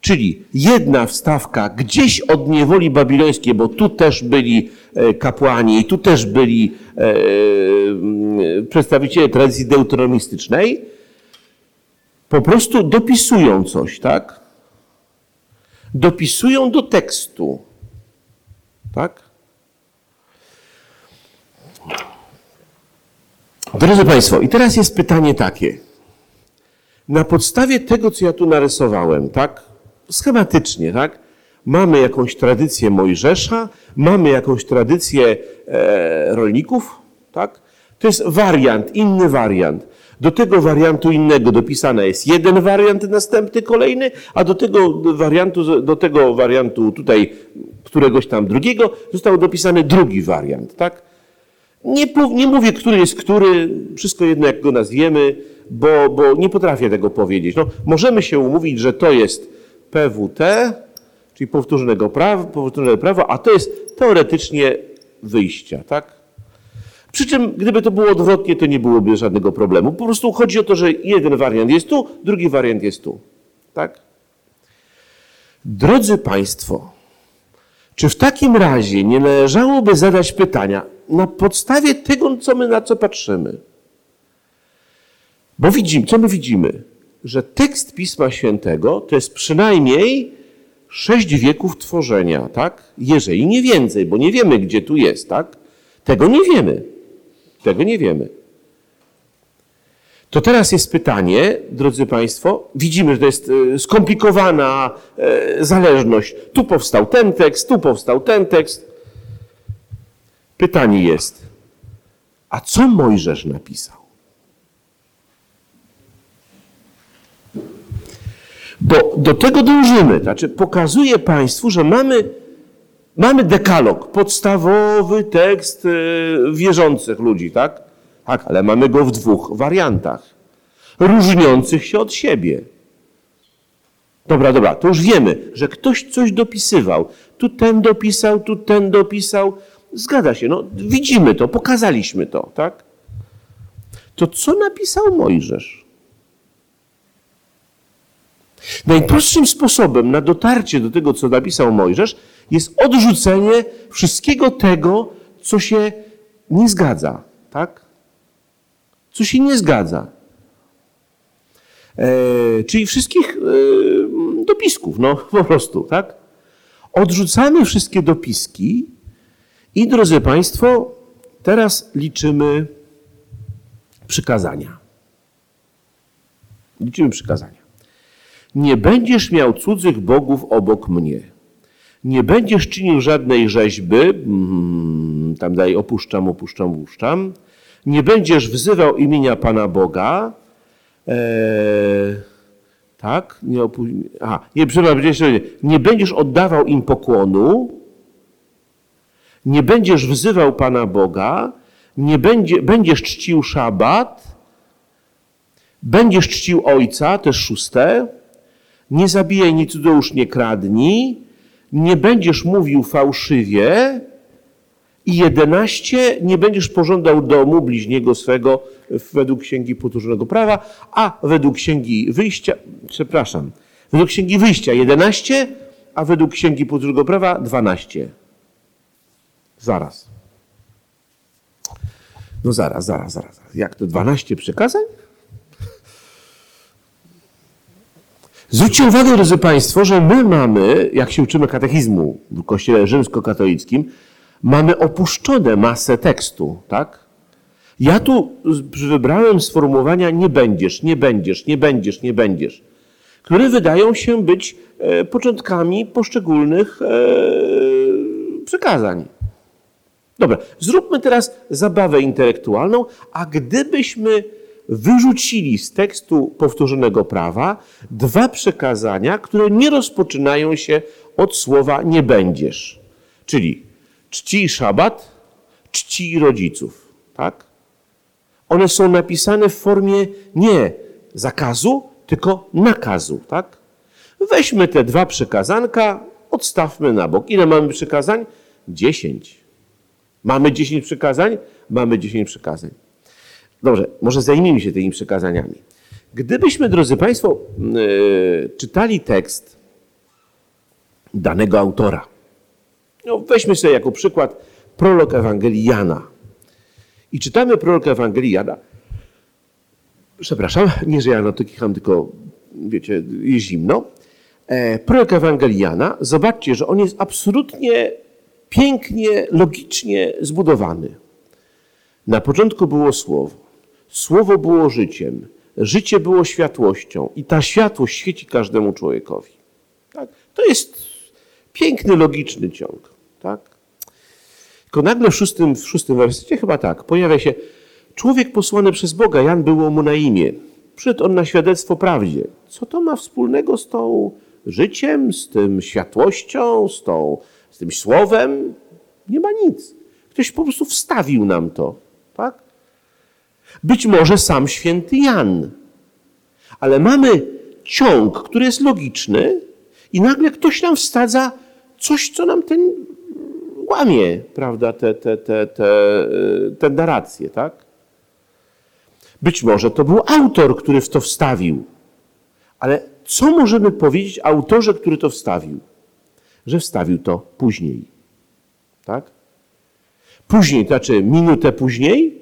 Czyli jedna wstawka gdzieś od niewoli babilońskiej, bo tu też byli e, kapłani tu też byli e, przedstawiciele tradycji deuteronomistycznej, po prostu dopisują coś, tak? Dopisują do tekstu. Tak? Drodzy Państwo, i teraz jest pytanie takie. Na podstawie tego, co ja tu narysowałem, tak? Schematycznie, tak? Mamy jakąś tradycję Mojżesza, mamy jakąś tradycję e, rolników, tak? To jest wariant, inny wariant. Do tego wariantu innego dopisany jest jeden wariant, następny, kolejny, a do tego wariantu, do tego wariantu tutaj któregoś tam drugiego został dopisany drugi wariant, tak? Nie, nie mówię, który jest który, wszystko jedno, jak go nazwiemy, bo, bo nie potrafię tego powiedzieć. No, możemy się umówić, że to jest PWT, czyli powtórzonego prawa, powtórzonego prawa, a to jest teoretycznie wyjścia, tak? Przy czym, gdyby to było odwrotnie, to nie byłoby żadnego problemu. Po prostu chodzi o to, że jeden wariant jest tu, drugi wariant jest tu. Tak? Drodzy Państwo, czy w takim razie nie należałoby zadać pytania na podstawie tego, co my na co patrzymy? Bo widzimy, co my widzimy? Że tekst Pisma Świętego to jest przynajmniej sześć wieków tworzenia, tak? Jeżeli nie więcej, bo nie wiemy, gdzie tu jest, tak? Tego nie wiemy. Tego nie wiemy. To teraz jest pytanie, drodzy Państwo. Widzimy, że to jest e, skomplikowana e, zależność. Tu powstał ten tekst, tu powstał ten tekst. Pytanie jest, a co Mojżesz napisał? Bo do tego dążymy. Znaczy, pokazuję Państwu, że mamy, mamy dekalog, podstawowy tekst e, wierzących ludzi, tak? Tak, ale mamy go w dwóch wariantach, różniących się od siebie. Dobra, dobra, to już wiemy, że ktoś coś dopisywał. Tu ten dopisał, tu ten dopisał. Zgadza się, no widzimy to, pokazaliśmy to, tak? To co napisał Mojżesz? Najprostszym sposobem na dotarcie do tego, co napisał Mojżesz, jest odrzucenie wszystkiego tego, co się nie zgadza, tak? Co się nie zgadza. E, czyli wszystkich e, dopisków, no po prostu, tak? Odrzucamy wszystkie dopiski i, drodzy Państwo, teraz liczymy przykazania. Liczymy przykazania. Nie będziesz miał cudzych bogów obok mnie. Nie będziesz czynił żadnej rzeźby, mm, tam dalej opuszczam, opuszczam, opuszczam. Nie będziesz wzywał imienia Pana Boga. Eee, tak? Nie, opu- Aha, nie, przepraszam, nie będziesz oddawał im pokłonu. Nie będziesz wzywał Pana Boga. Nie będzie, będziesz czcił szabat. Będziesz czcił ojca, też szóste nie zabijaj, nie cudzołóż, nie kradnij, nie będziesz mówił fałszywie i jedenaście, nie będziesz pożądał domu bliźniego swego według Księgi Powtórzonego Prawa, a według Księgi Wyjścia, przepraszam, według Księgi Wyjścia jedenaście, a według Księgi Powtórzonego Prawa dwanaście. Zaraz. No zaraz, zaraz, zaraz. Jak to dwanaście przykazań? Zwróćcie uwagę, drodzy Państwo, że my mamy, jak się uczymy katechizmu w Kościele rzymskokatolickim, mamy opuszczone masę tekstu, tak? Ja tu wybrałem sformułowania nie będziesz, nie będziesz, nie będziesz, nie będziesz, które wydają się być e, początkami poszczególnych e, przekazań. Dobra, zróbmy teraz zabawę intelektualną, a gdybyśmy wyrzucili z tekstu powtórzonego prawa dwa przekazania, które nie rozpoczynają się od słowa nie będziesz, czyli czci szabat, czci rodziców, tak? One są napisane w formie nie zakazu, tylko nakazu, tak? Weźmy te dwa przekazanka, odstawmy na bok. Ile mamy przykazań? Dziesięć. Mamy 10 przykazań? Mamy 10 przykazań. Dobrze, może zajmijmy się tymi przykazaniami. Gdybyśmy, drodzy Państwo, yy, czytali tekst danego autora, no weźmy sobie jako przykład prolog Ewangelii Jana. I czytamy prolog Ewangelii Jana. Przepraszam, nie, że ja no to kicham, tylko wiecie, jest zimno. E, prolog Ewangelii Jana, zobaczcie, że on jest absolutnie pięknie, logicznie zbudowany. Na początku było Słowo. Słowo było życiem. Życie było światłością. I ta światłość świeci każdemu człowiekowi. Tak? To jest piękny, logiczny ciąg. Tak? Tylko nagle w szóstym, w szóstym wersecie chyba tak, pojawia się człowiek posłany przez Boga, Jan było mu na imię. Przyszedł on na świadectwo prawdzie. Co to ma wspólnego z tą życiem, z tym światłością, z, tą, z tym słowem? Nie ma nic. Ktoś po prostu wstawił nam to. Tak? Być może sam święty Jan. Ale mamy ciąg, który jest logiczny i nagle ktoś nam wsadza coś, co nam ten łamie, prawda, te, te, te, te, te narracje, tak? Być może to był autor, który w to wstawił. Ale co możemy powiedzieć autorze, który to wstawił? Że wstawił to później. Tak? Później, to znaczy minutę później,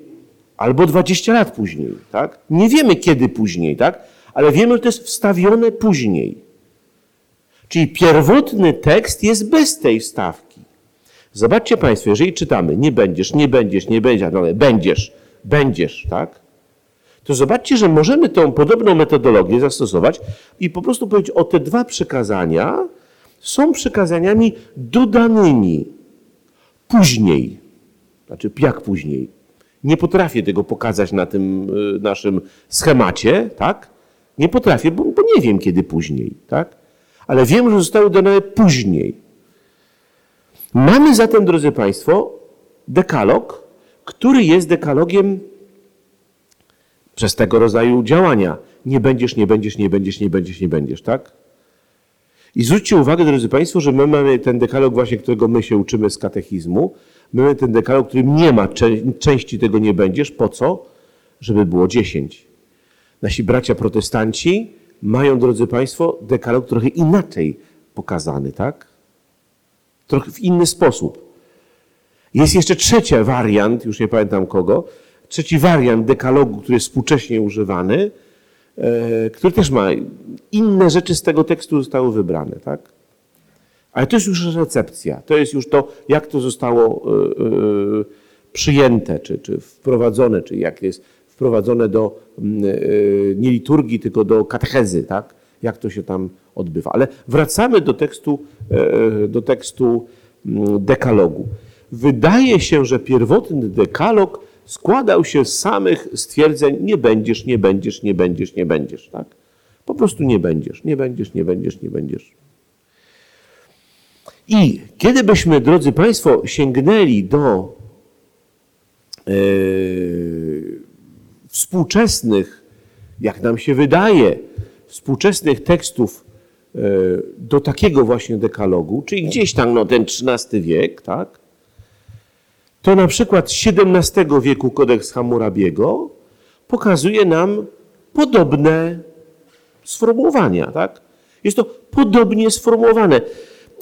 albo 20 lat później, tak? Nie wiemy kiedy później, tak? Ale wiemy, że to jest wstawione później. Czyli pierwotny tekst jest bez tej wstawki. Zobaczcie Państwo, jeżeli czytamy nie będziesz, nie będziesz, nie będziesz, ale będziesz, będziesz, tak? To zobaczcie, że możemy tą podobną metodologię zastosować i po prostu powiedzieć, o te dwa przekazania są przekazaniami dodanymi później. Znaczy, jak później? Nie potrafię tego pokazać na tym y, naszym schemacie, tak? Nie potrafię, bo, bo nie wiem, kiedy później, tak? Ale wiem, że zostały dodane później. Mamy zatem, drodzy Państwo, dekalog, który jest dekalogiem przez tego rodzaju działania. Nie będziesz, nie będziesz, nie będziesz, nie będziesz, nie będziesz, tak? I zwróćcie uwagę, drodzy Państwo, że my mamy ten dekalog właśnie, którego my się uczymy z katechizmu. My mamy ten dekalog, którym nie ma części tego nie będziesz. Po co? Żeby było dziesięć. Nasi bracia protestanci mają, drodzy Państwo, dekalog trochę inaczej pokazany, tak? Trochę w inny sposób. Jest jeszcze trzeci wariant, już nie pamiętam kogo, trzeci wariant dekalogu, który jest współcześnie używany, który też ma inne rzeczy z tego tekstu zostały wybrane, tak? Ale to jest już recepcja, to jest już to, jak to zostało e, e, przyjęte, czy, czy wprowadzone, czy jak jest wprowadzone do e, nie liturgii, tylko do katechezy, tak? Jak to się tam odbywa. Ale wracamy do tekstu, e, do tekstu dekalogu. Wydaje się, że pierwotny dekalog składał się z samych stwierdzeń nie będziesz, nie będziesz, nie będziesz, nie będziesz, tak? Po prostu nie będziesz, nie będziesz, nie będziesz, nie będziesz. I kiedy byśmy, drodzy Państwo, sięgnęli do e, współczesnych, jak nam się wydaje, współczesnych tekstów e, do takiego właśnie dekalogu, czyli gdzieś tam no, ten XIII wiek, tak? To na przykład XVII wieku kodeks Hammurabiego pokazuje nam podobne sformułowania. Tak? Jest to podobnie sformułowane.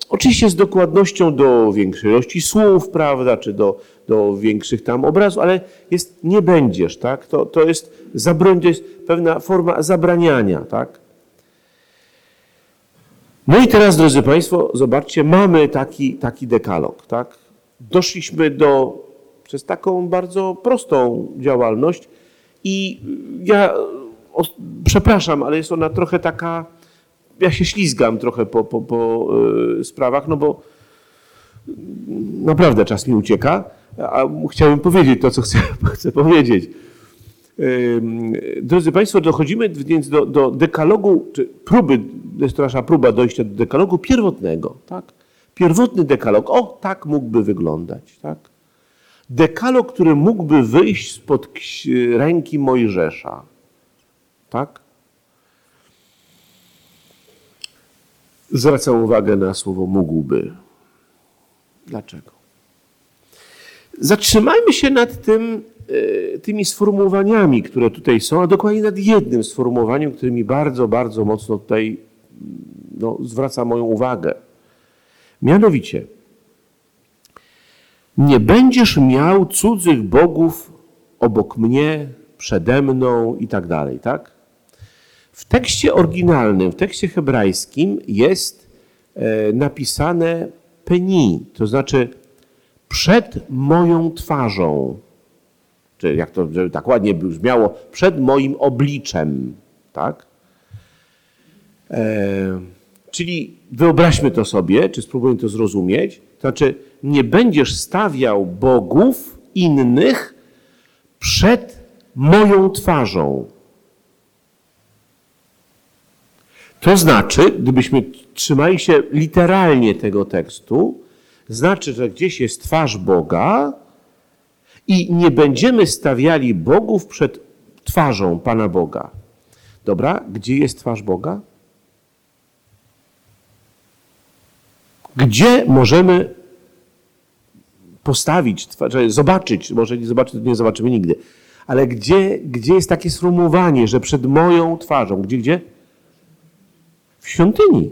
Oczywiście z dokładnością do większej ilości słów, prawda, czy do, do większych tam obrazów, ale jest nie będziesz, tak? To, to jest zabroń, to jest pewna forma zabraniania, tak? No i teraz, drodzy Państwo, zobaczcie, mamy taki, taki dekalog, tak? Doszliśmy do przez taką bardzo prostą działalność. I ja o, przepraszam, ale jest ona trochę taka. Ja się ślizgam trochę po, po, po y, sprawach, no bo naprawdę czas mi ucieka, a chciałem powiedzieć to, co chcę, chcę powiedzieć. Drodzy Państwo, dochodzimy więc do, do dekalogu, czy próby, jest to nasza próba dojścia do dekalogu pierwotnego, tak? Pierwotny dekalog, o, tak mógłby wyglądać, tak? Dekalog, który mógłby wyjść spod ręki Mojżesza, tak? Zwracam uwagę na słowo mógłby. Dlaczego? Zatrzymajmy się nad tym, e, tymi sformułowaniami, które tutaj są, a dokładnie nad jednym sformułowaniem, które mi bardzo, bardzo mocno tutaj no, zwraca moją uwagę. Mianowicie, nie będziesz miał cudzych bogów obok mnie, przede mną i tak dalej, tak? W tekście oryginalnym, w tekście hebrajskim jest e, napisane peni, to znaczy przed moją twarzą. Czy jak to żeby tak ładnie brzmiało, przed moim obliczem, tak? E, czyli wyobraźmy to sobie, czy spróbujmy to zrozumieć. To znaczy, nie będziesz stawiał bogów innych przed moją twarzą. To znaczy, gdybyśmy trzymali się literalnie tego tekstu, znaczy, że gdzieś jest twarz Boga i nie będziemy stawiali bogów przed twarzą Pana Boga. Dobra, gdzie jest twarz Boga? Gdzie możemy postawić, zobaczyć, może nie zobaczyć, nie zobaczymy nigdy, ale gdzie, gdzie jest takie sformułowanie, że przed moją twarzą, gdzie, gdzie? W świątyni.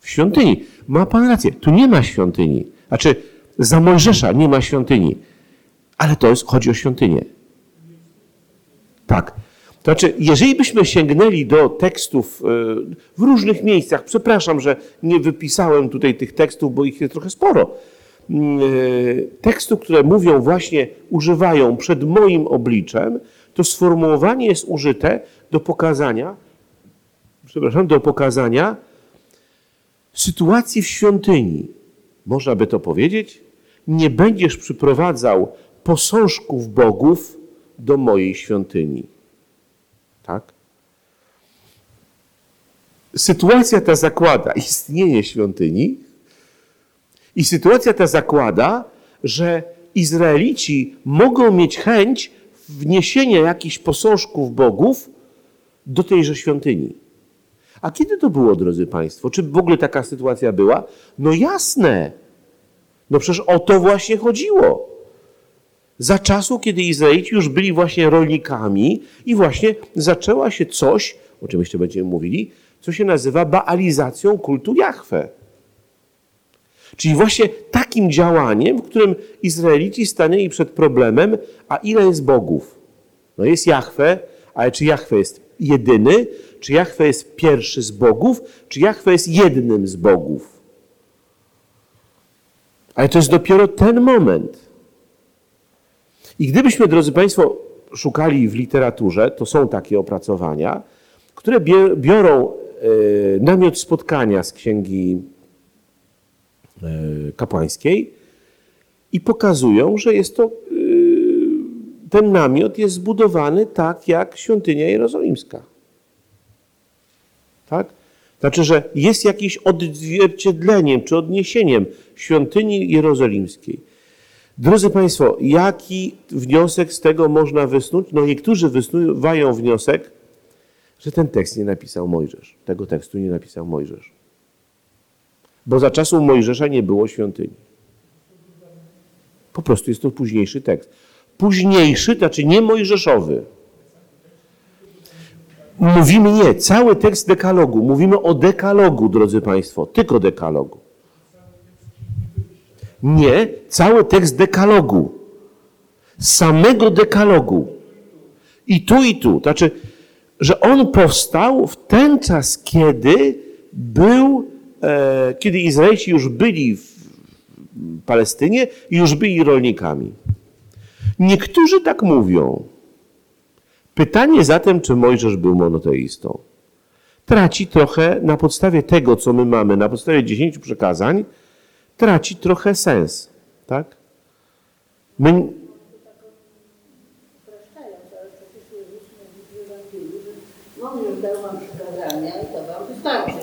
W świątyni. Ma Pan rację, tu nie ma świątyni. Znaczy, za Mojżesza nie ma świątyni. Ale to jest, chodzi o świątynię. Tak. Znaczy, jeżeli byśmy sięgnęli do tekstów y, w różnych miejscach, przepraszam, że nie wypisałem tutaj tych tekstów, bo ich jest trochę sporo. Y, Tekstów, które mówią właśnie, używają przed moim obliczem, to sformułowanie jest użyte do pokazania, przepraszam, do pokazania sytuacji w świątyni. Można by to powiedzieć? Nie będziesz przyprowadzał posążków bogów do mojej świątyni. Tak? Sytuacja ta zakłada istnienie świątyni i sytuacja ta zakłada, że Izraelici mogą mieć chęć wniesienia jakichś posążków bogów do tejże świątyni. A kiedy to było, drodzy Państwo? Czy w ogóle taka sytuacja była? No jasne. No przecież o to właśnie chodziło. Za czasu, kiedy Izraelici już byli właśnie rolnikami i właśnie zaczęła się coś, o czym jeszcze będziemy mówili, co się nazywa baalizacją kultu Jahwe. Czyli właśnie takim działaniem, w którym Izraelici stanęli przed problemem, a ile jest bogów? No jest Jahwe, ale czy Jahwe jest jedyny, czy Jahwe jest pierwszy z bogów, czy Jahwe jest jednym z bogów? Ale to jest dopiero ten moment. I gdybyśmy, drodzy Państwo, szukali w literaturze, to są takie opracowania, które biorą namiot spotkania z księgi kapłańskiej i pokazują, że jest to, ten namiot jest zbudowany tak jak świątynia jerozolimska. Tak? Znaczy, że jest jakieś odzwierciedleniem czy odniesieniem świątyni jerozolimskiej. Drodzy Państwo, jaki wniosek z tego można wysnuć? No niektórzy wysnuwają wniosek, że ten tekst nie napisał Mojżesz. Tego tekstu nie napisał Mojżesz. Bo za czasów Mojżesza nie było świątyni. Po prostu jest to późniejszy tekst. Późniejszy, znaczy nie mojżeszowy. Mówimy nie, cały tekst dekalogu. Mówimy o dekalogu, drodzy Państwo, tylko dekalogu. Nie, cały tekst dekalogu. Samego dekalogu. I tu, i tu. Znaczy, że on powstał w ten czas, kiedy był, e, kiedy Izraelici już byli w Palestynie i już byli rolnikami. Niektórzy tak mówią. Pytanie zatem, czy Mojżesz był monoteistą? Traci trochę na podstawie tego, co my mamy, na podstawie dziesięciu przekazań, traci trochę sens. Tak? My, postąpić.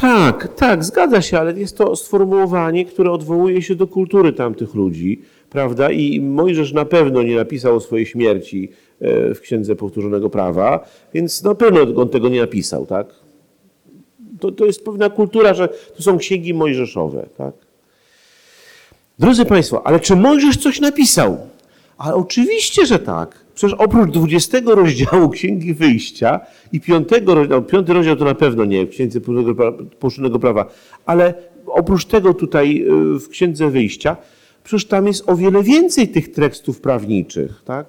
Tak, tak, zgadza się, ale jest to sformułowanie, które odwołuje się do kultury tamtych ludzi, prawda? I Mojżesz na pewno nie napisał o swojej śmierci e, w Księdze Powtórzonego Prawa, więc na pewno on tego nie napisał, tak? To, to jest pewna kultura, że to są księgi mojżeszowe, tak? Drodzy Państwo, ale czy Mojżesz coś napisał? Ale oczywiście, że tak. Przecież oprócz 20 rozdziału Księgi Wyjścia i 5 rozdziału, piąty rozdział to na pewno nie w Księdze Powszechnego Prawa, ale oprócz tego tutaj y, w Księdze Wyjścia, przecież tam jest o wiele więcej tych tekstów prawniczych, tak?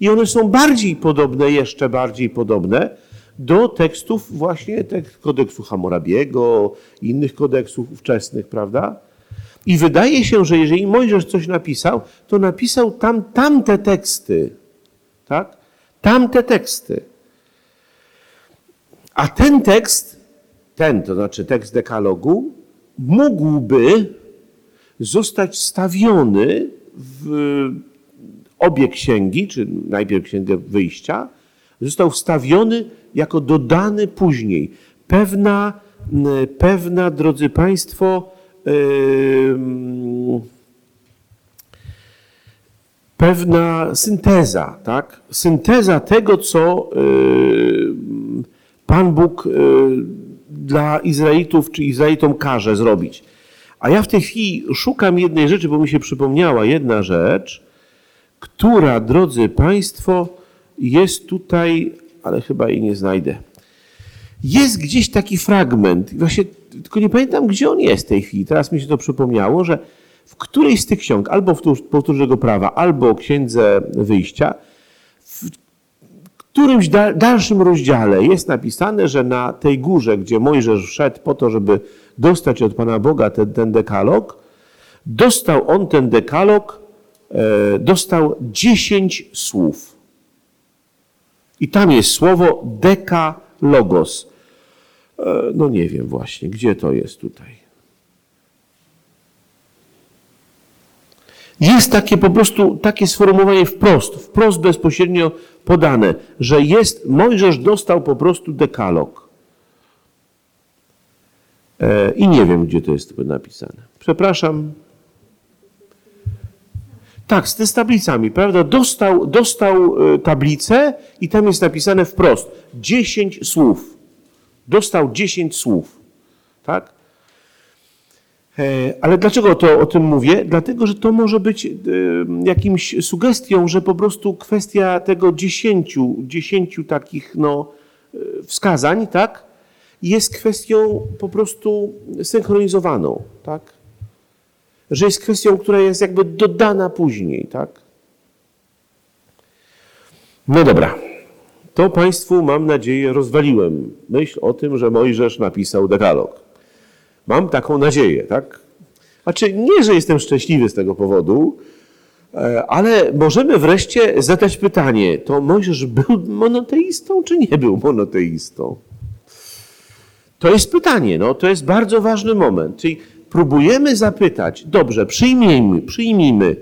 I one są bardziej podobne, jeszcze bardziej podobne do tekstów właśnie tekst kodeksu Hammurabiego, innych kodeksów ówczesnych, prawda? I wydaje się, że jeżeli Mojżesz coś napisał, to napisał tam tamte teksty. Tak? Tamte teksty. A ten tekst, ten, to znaczy tekst dekalogu, mógłby zostać wstawiony w obie księgi, czy najpierw księgę wyjścia, został wstawiony jako dodany później. Pewna, pewna drodzy Państwo, pewna synteza, tak? Synteza tego, co Pan Bóg y, dla Izraelitów czy Izraelitom każe zrobić. A ja w tej chwili szukam jednej rzeczy, bo mi się przypomniała jedna rzecz, która, drodzy Państwo, jest tutaj, ale chyba jej nie znajdę. Jest gdzieś taki fragment, właśnie tylko nie pamiętam, gdzie on jest w tej chwili. Teraz mi się to przypomniało, że w którejś z tych ksiąg, albo w Powtórzonego Prawa, albo Księdze Wyjścia, w którymś da, dalszym rozdziale jest napisane, że na tej górze, gdzie Mojżesz wszedł po to, żeby dostać od Pana Boga ten, ten dekalog, dostał on ten dekalog, e, dostał dziesięć słów. I tam jest słowo dekalogos. E, no nie wiem właśnie, gdzie to jest tutaj. Jest takie po prostu, takie sformułowanie wprost, wprost bezpośrednio podane, że jest, Mojżesz dostał po prostu dekalog. E, I nie wiem, gdzie to jest napisane. Przepraszam. Tak, z z tablicami, prawda? Dostał, dostał e, tablicę i tam jest napisane wprost. Dziesięć słów. Dostał dziesięć słów. Tak? E, Ale dlaczego to, o tym mówię? Dlatego, że to może być e, jakimś sugestią, że po prostu kwestia tego dziesięciu, dziesięciu takich no, wskazań, tak, jest kwestią po prostu synchronizowaną, tak? Że jest kwestią, która jest jakby dodana później, tak? No dobra. To Państwu, mam nadzieję, rozwaliłem myśl o tym, że Mojżesz napisał dekalog. Mam taką nadzieję, tak? Znaczy, nie, że jestem szczęśliwy z tego powodu, e, ale możemy wreszcie zadać pytanie, to Mojżesz był monoteistą, czy nie był monoteistą? To jest pytanie, no, to jest bardzo ważny moment. Czyli próbujemy zapytać, dobrze, przyjmijmy, przyjmijmy,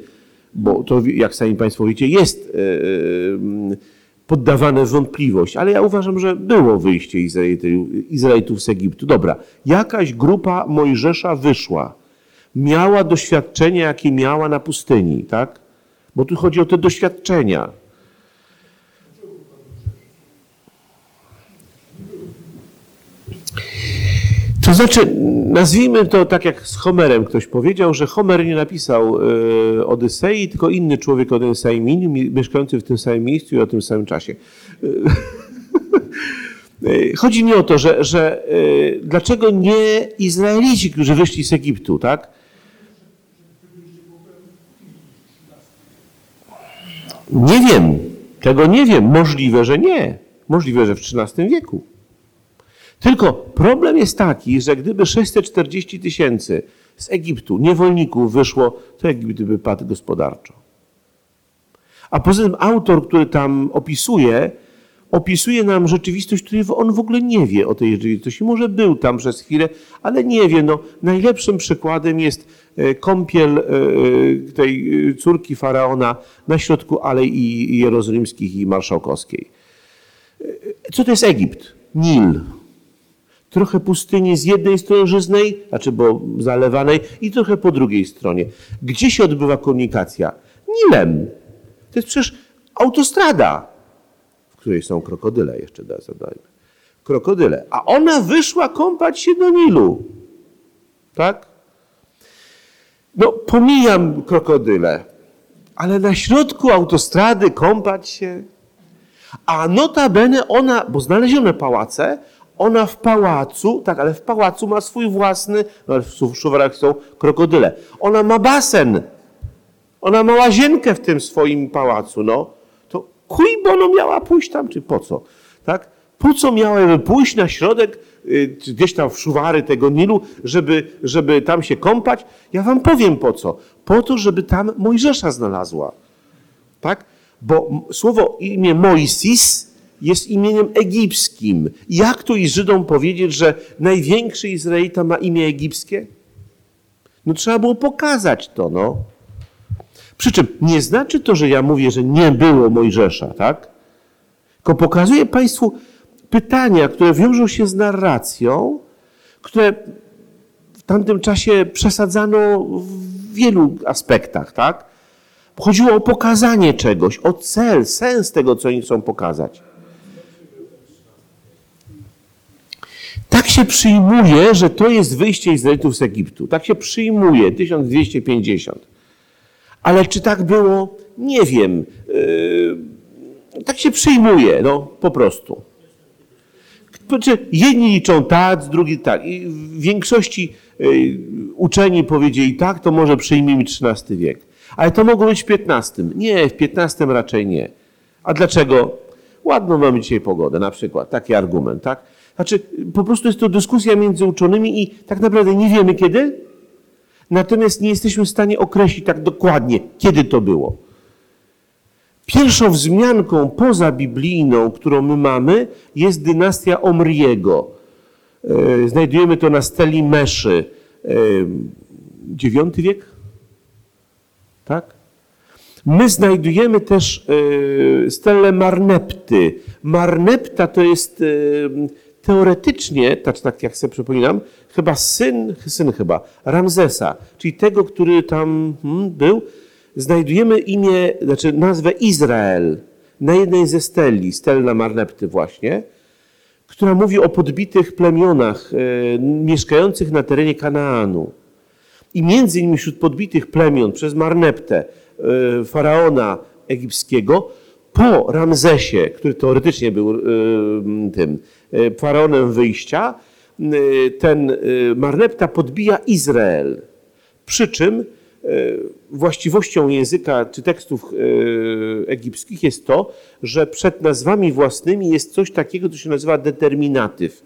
bo to, jak sami Państwo wiecie, jest e, e, poddawane wątpliwość, ale ja uważam, że było wyjście Izraelitów z Egiptu. Dobra, jakaś grupa Mojżesza wyszła, miała doświadczenia, jakie miała na pustyni, tak? Bo tu chodzi o te doświadczenia. To znaczy, nazwijmy to tak jak z Homerem ktoś powiedział, że Homer nie napisał e, Odysei, tylko inny człowiek Odysei, mi- mieszkający w tym samym miejscu i o tym samym czasie. E, Chodzi mi o to, że, że e, dlaczego nie Izraelici, którzy wyszli z Egiptu, tak? Nie wiem. Tego nie wiem. Możliwe, że nie. Możliwe, że w XIII wieku. Tylko problem jest taki, że gdyby 640 tysięcy z Egiptu, niewolników wyszło, to Egipt by padł gospodarczo. A poza tym autor, który tam opisuje, opisuje nam rzeczywistość, której on w ogóle nie wie o tej rzeczywistości. Może był tam przez chwilę, ale nie wie. No, najlepszym przykładem jest e, kąpiel e, tej e, córki faraona na środku Alei Jerozolimskich i Marszałkowskiej. Co to jest Egipt? Nil. Trochę pustyni z jednej strony żyznej, znaczy bo zalewanej, i trochę po drugiej stronie. Gdzie się odbywa komunikacja? Nilem. To jest przecież autostrada, w której są krokodyle, jeszcze raz dodajmy. Krokodyle. A ona wyszła kąpać się do Nilu. Tak? No, pomijam krokodyle, ale na środku autostrady kąpać się. A notabene ona, bo znalezione pałace, ona w pałacu, tak, ale w pałacu ma swój własny, no ale w szuwarach są krokodyle. Ona ma basen. Ona ma łazienkę w tym swoim pałacu, no. To kuj, bo ona miała pójść tam, czy po co? Tak? Po co miałaby pójść na środek, y, gdzieś tam w szuwary tego Nilu, żeby, żeby tam się kąpać? Ja wam powiem po co. Po to, żeby tam Mojżesza znalazła. Tak? Bo słowo imię Moisis jest imieniem egipskim. Jak tu i Żydom powiedzieć, że największy Izraelita ma imię egipskie? No trzeba było pokazać to, no. Przy czym nie znaczy to, że ja mówię, że nie było Mojżesza, tak? Tylko pokazuję Państwu pytania, które wiążą się z narracją, które w tamtym czasie przesadzano w wielu aspektach, tak? Chodziło o pokazanie czegoś, o cel, sens tego, co oni chcą pokazać. Tak się przyjmuje, że to jest wyjście Izraelitów z Egiptu. Tak się przyjmuje, 1250. Ale czy tak było? Nie wiem. Yy, tak się przyjmuje, no po prostu. Jedni liczą tak, drugi tak. I w większości yy, uczeni powiedzieli tak, to może przyjmijmy XIII wiek. Ale to mogło być w XV. Nie, w XV raczej nie. A dlaczego? Ładną mamy dzisiaj pogodę, na przykład. Taki argument, tak? Znaczy, po prostu jest to dyskusja między uczonymi i tak naprawdę nie wiemy kiedy, natomiast nie jesteśmy w stanie określić tak dokładnie, kiedy to było. Pierwszą wzmianką pozabiblijną, którą my mamy, jest dynastia Omriego. E, Znajdujemy to na steli Meszy. E, IX wiek? Tak? My znajdujemy też e, stelę Marnepty. Marnepta to jest teoretycznie, tak, tak jak sobie przypominam, chyba syn, syn chyba, Ramzesa, czyli tego, który tam hmm, był, znajdujemy imię, znaczy nazwę Izrael na jednej ze steli, stelna Marnepty właśnie, która mówi o podbitych plemionach e, mieszkających na terenie Kanaanu. I między innymi wśród podbitych plemion przez Marneptę, e, faraona egipskiego, po Ramzesie, który teoretycznie był e, tym e, faraonem wyjścia, e, ten e, Marnepta podbija Izrael. Przy czym e, właściwością języka czy tekstów e, egipskich jest to, że przed nazwami własnymi jest coś takiego, co się nazywa determinatyw,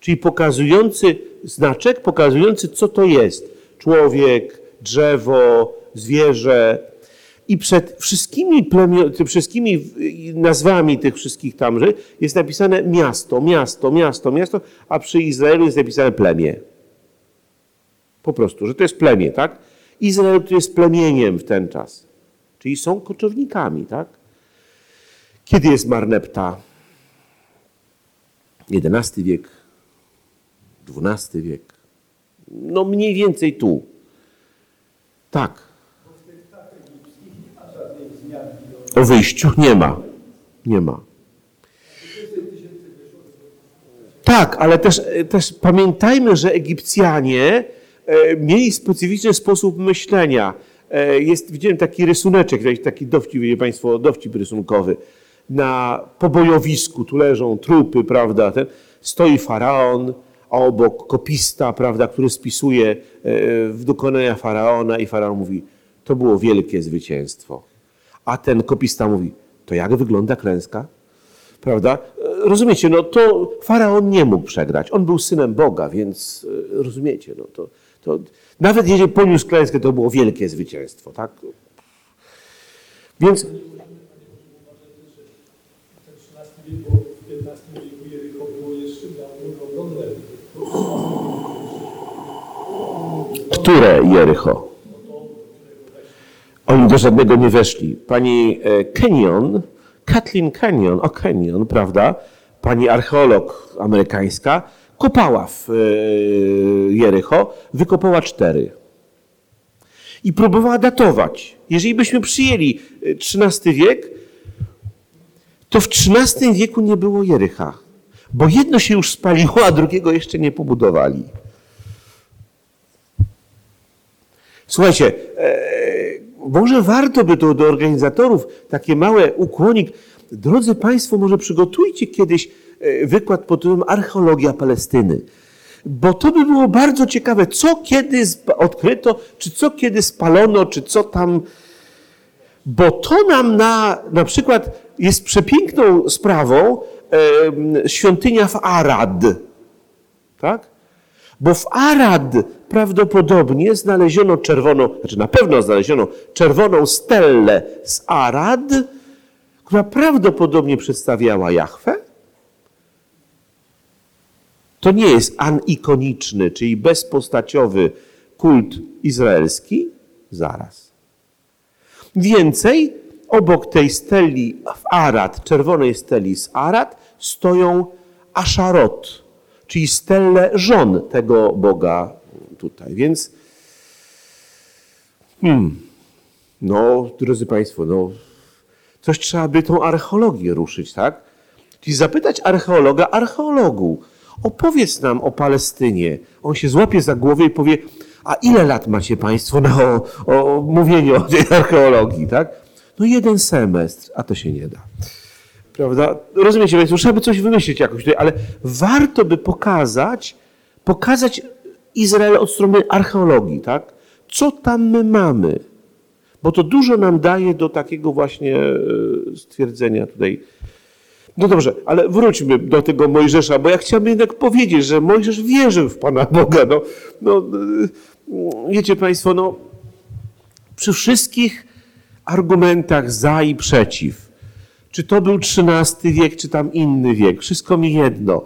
czyli pokazujący znaczek, pokazujący, co to jest. Człowiek, drzewo, zwierzę. I przed wszystkimi, wszystkimi nazwami tych wszystkich tamże jest napisane miasto, miasto, miasto, miasto, a przy Izraelu jest napisane plemię. Po prostu, że to jest plemię, tak? Izrael to jest plemieniem w ten czas. Czyli są koczownikami, tak? Kiedy jest Marnepta? XI wiek, XII wiek. No mniej więcej tu. Tak. O wyjściu nie ma. Nie ma. Tak, ale też, też pamiętajmy, że Egipcjanie e, mieli specyficzny sposób myślenia. E, Jest, widziałem taki rysuneczek, taki- dowcip, wie Państwo, dowcip rysunkowy. Na pobojowisku, tu leżą trupy, prawda, ten, stoi faraon, a obok kopista, prawda, który spisuje e, w dokonania faraona i faraon mówi, to było wielkie zwycięstwo. A ten kopista mówi, to jak wygląda klęska? Prawda? E, Rozumiecie, no to faraon nie mógł przegrać. On był synem Boga, więc e, rozumiecie, no to, To, nawet jeżeli poniósł klęskę, to było wielkie zwycięstwo, tak? Więc Ten XIII wiek, bo w XV wieku Jericho było jeszcze miało obronne. które Jericho? Oni do żadnego nie weszli. Pani e, Kenyon, Kathleen Kenyon, o Kenyon, prawda? Pani archeolog amerykańska, kopała w e, Jericho, wykopała cztery. I próbowała datować. Jeżeli byśmy przyjęli e, XIII wiek, to w XIII wieku nie było Jericha. Bo jedno się już spaliło, a drugiego jeszcze nie pobudowali. Słuchajcie, e, może warto by to do organizatorów takie małe ukłonik. Drodzy Państwo, może przygotujcie kiedyś e, wykład pod tytułem Archeologia Palestyny. Bo to by było bardzo ciekawe, co kiedy odkryto, czy co kiedy spalono, czy co tam. Bo to nam na, na przykład jest przepiękną sprawą e, świątynia w Arad. Tak? Bo w Arad prawdopodobnie znaleziono czerwoną, znaczy na pewno znaleziono czerwoną stellę z Arad, która prawdopodobnie przedstawiała Jahwe. To nie jest anikoniczny, czyli bezpostaciowy kult izraelski. Zaraz. Więcej, obok tej steli w Arad, czerwonej steli z Arad, stoją Asharot, czyli stelle żon tego Boga tutaj. Więc, hmm, no, drodzy Państwo, no, coś trzeba by tą archeologię ruszyć, tak? Czyli zapytać archeologa, archeologu, opowiedz nam o Palestynie. On się złapie za głowę i powie, a ile lat macie Państwo na o, o mówieniu o tej archeologii, tak? No jeden semestr, a to się nie da. Prawda? Rozumiecie Państwo, trzeba by coś wymyślić jakoś tutaj, ale warto by pokazać, pokazać Izrael od strony archeologii, tak? Co tam my mamy? Bo to dużo nam daje do takiego właśnie e, stwierdzenia tutaj. No dobrze, ale wróćmy do tego Mojżesza, bo ja chciałbym jednak powiedzieć, że Mojżesz wierzył w Pana Boga. No, no, e, wiecie Państwo, no, przy wszystkich argumentach za i przeciw, czy to był XIII wiek, czy tam inny wiek, wszystko mi jedno.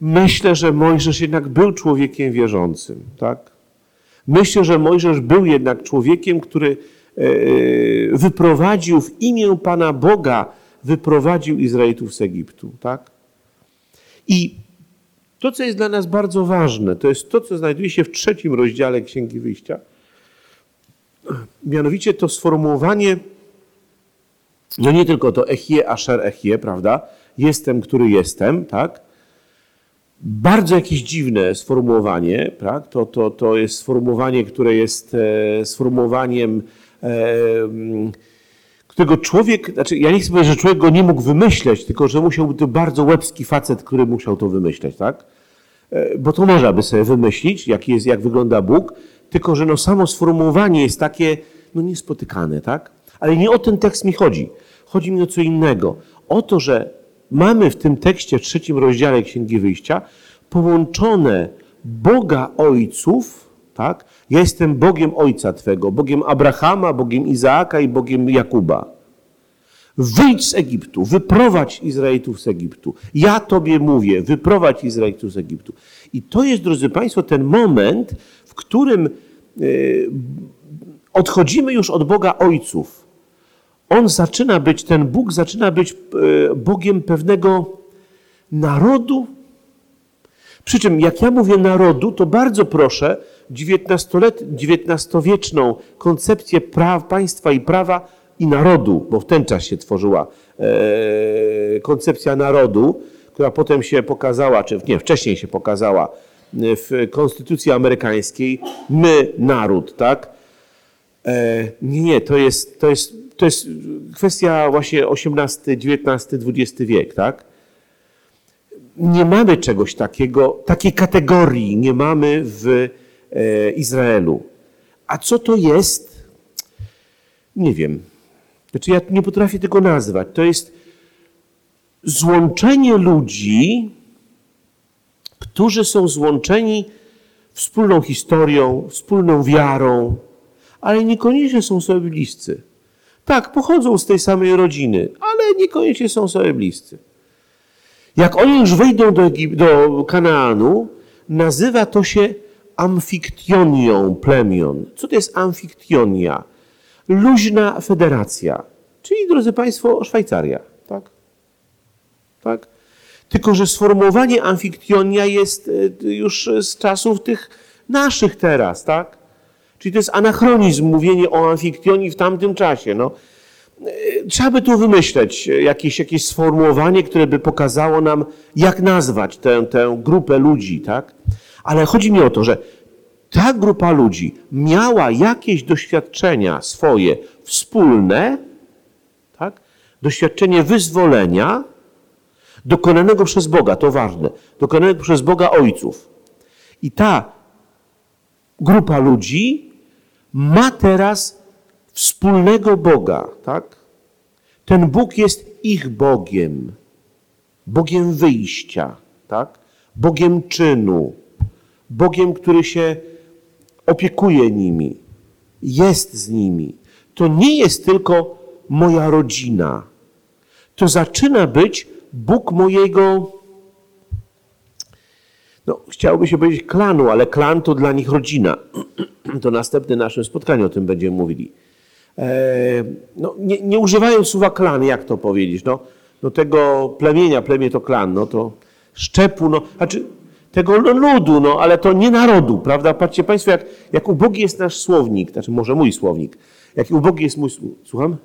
Myślę, że Mojżesz jednak był człowiekiem wierzącym, tak? Myślę, że Mojżesz był jednak człowiekiem, który e, wyprowadził w imię Pana Boga, wyprowadził Izraelitów z Egiptu, tak? I to, co jest dla nas bardzo ważne, to jest to, co znajduje się w trzecim rozdziale Księgi Wyjścia. Mianowicie to sformułowanie, no nie tylko to echie, asher echie, prawda? Jestem, który jestem, tak? Bardzo jakieś dziwne sformułowanie, tak? To, to, to jest sformułowanie, które jest e, sformułowaniem, e, m, którego człowiek, znaczy ja nie chcę powiedzieć, że człowiek go nie mógł wymyśleć, tylko że musiał to bardzo łebski facet, który musiał to wymyśleć, tak? E, Bo to można by sobie wymyślić, jak, jest, jak wygląda Bóg, tylko że no samo sformułowanie jest takie no niespotykane, tak? Ale nie o ten tekst mi chodzi. Chodzi mi o co innego. O to, że mamy w tym tekście, w trzecim rozdziale Księgi Wyjścia, połączone Boga Ojców, tak? Ja jestem Bogiem Ojca Twego, Bogiem Abrahama, Bogiem Izaaka i Bogiem Jakuba. Wyjdź z Egiptu, wyprowadź Izraelitów z Egiptu. Ja Tobie mówię, wyprowadź Izraelitów z Egiptu. I to jest, drodzy Państwo, ten moment, w którym e, odchodzimy już od Boga Ojców. On zaczyna być, ten Bóg zaczyna być e, Bogiem pewnego narodu. Przy czym, jak ja mówię narodu, to bardzo proszę XIX-wieczną koncepcję praw, państwa i prawa i narodu, bo w ten czas się tworzyła e, koncepcja narodu, która potem się pokazała, czy nie, wcześniej się pokazała w Konstytucji Amerykańskiej, my, naród, tak? E, nie, to jest, to jest, to jest kwestia właśnie XVIII, XIX, XX wiek, tak? Nie mamy czegoś takiego, takiej kategorii nie mamy w e, Izraelu. A co to jest? Nie wiem. Znaczy ja nie potrafię tego nazwać. To jest złączenie ludzi, którzy są złączeni wspólną historią, wspólną wiarą, ale niekoniecznie są sobie bliscy. Tak, pochodzą z tej samej rodziny, ale niekoniecznie są sobie bliscy. Jak oni już wejdą do, do Kanaanu, nazywa to się amfiktionią plemion. Co to jest amfiktionia? Luźna federacja. Czyli, drodzy Państwo, Szwajcaria. Tak? Tak? Tylko, że sformułowanie amfiktionia jest e, już z czasów tych naszych teraz, tak? Czyli to jest anachronizm, mówienie o amfiktionii w tamtym czasie. No. Trzeba by tu wymyśleć jakieś, jakieś sformułowanie, które by pokazało nam, jak nazwać tę, tę grupę ludzi, tak? Ale chodzi mi o to, że ta grupa ludzi miała jakieś doświadczenia swoje wspólne, tak? Doświadczenie wyzwolenia dokonanego przez Boga, to ważne, dokonanego przez Boga ojców. I ta grupa ludzi ma teraz wspólnego Boga, tak? Ten Bóg jest ich Bogiem, Bogiem wyjścia, tak? Bogiem czynu, Bogiem, który się opiekuje nimi, jest z nimi. To nie jest tylko moja rodzina. To zaczyna być Bóg mojego, no chciałoby się powiedzieć klanu, ale klan to dla nich rodzina. To następne naszym spotkaniu o tym będziemy mówili. E, no, nie, nie używając słowa klan, jak to powiedzieć, no, no tego plemienia, plemię to klan, no to szczepu, no, znaczy tego ludu, no, ale to nie narodu, prawda? Patrzcie Państwo, jak, jak ubogi jest nasz słownik, znaczy może mój słownik, jak ubogi jest mój, sł- słucham?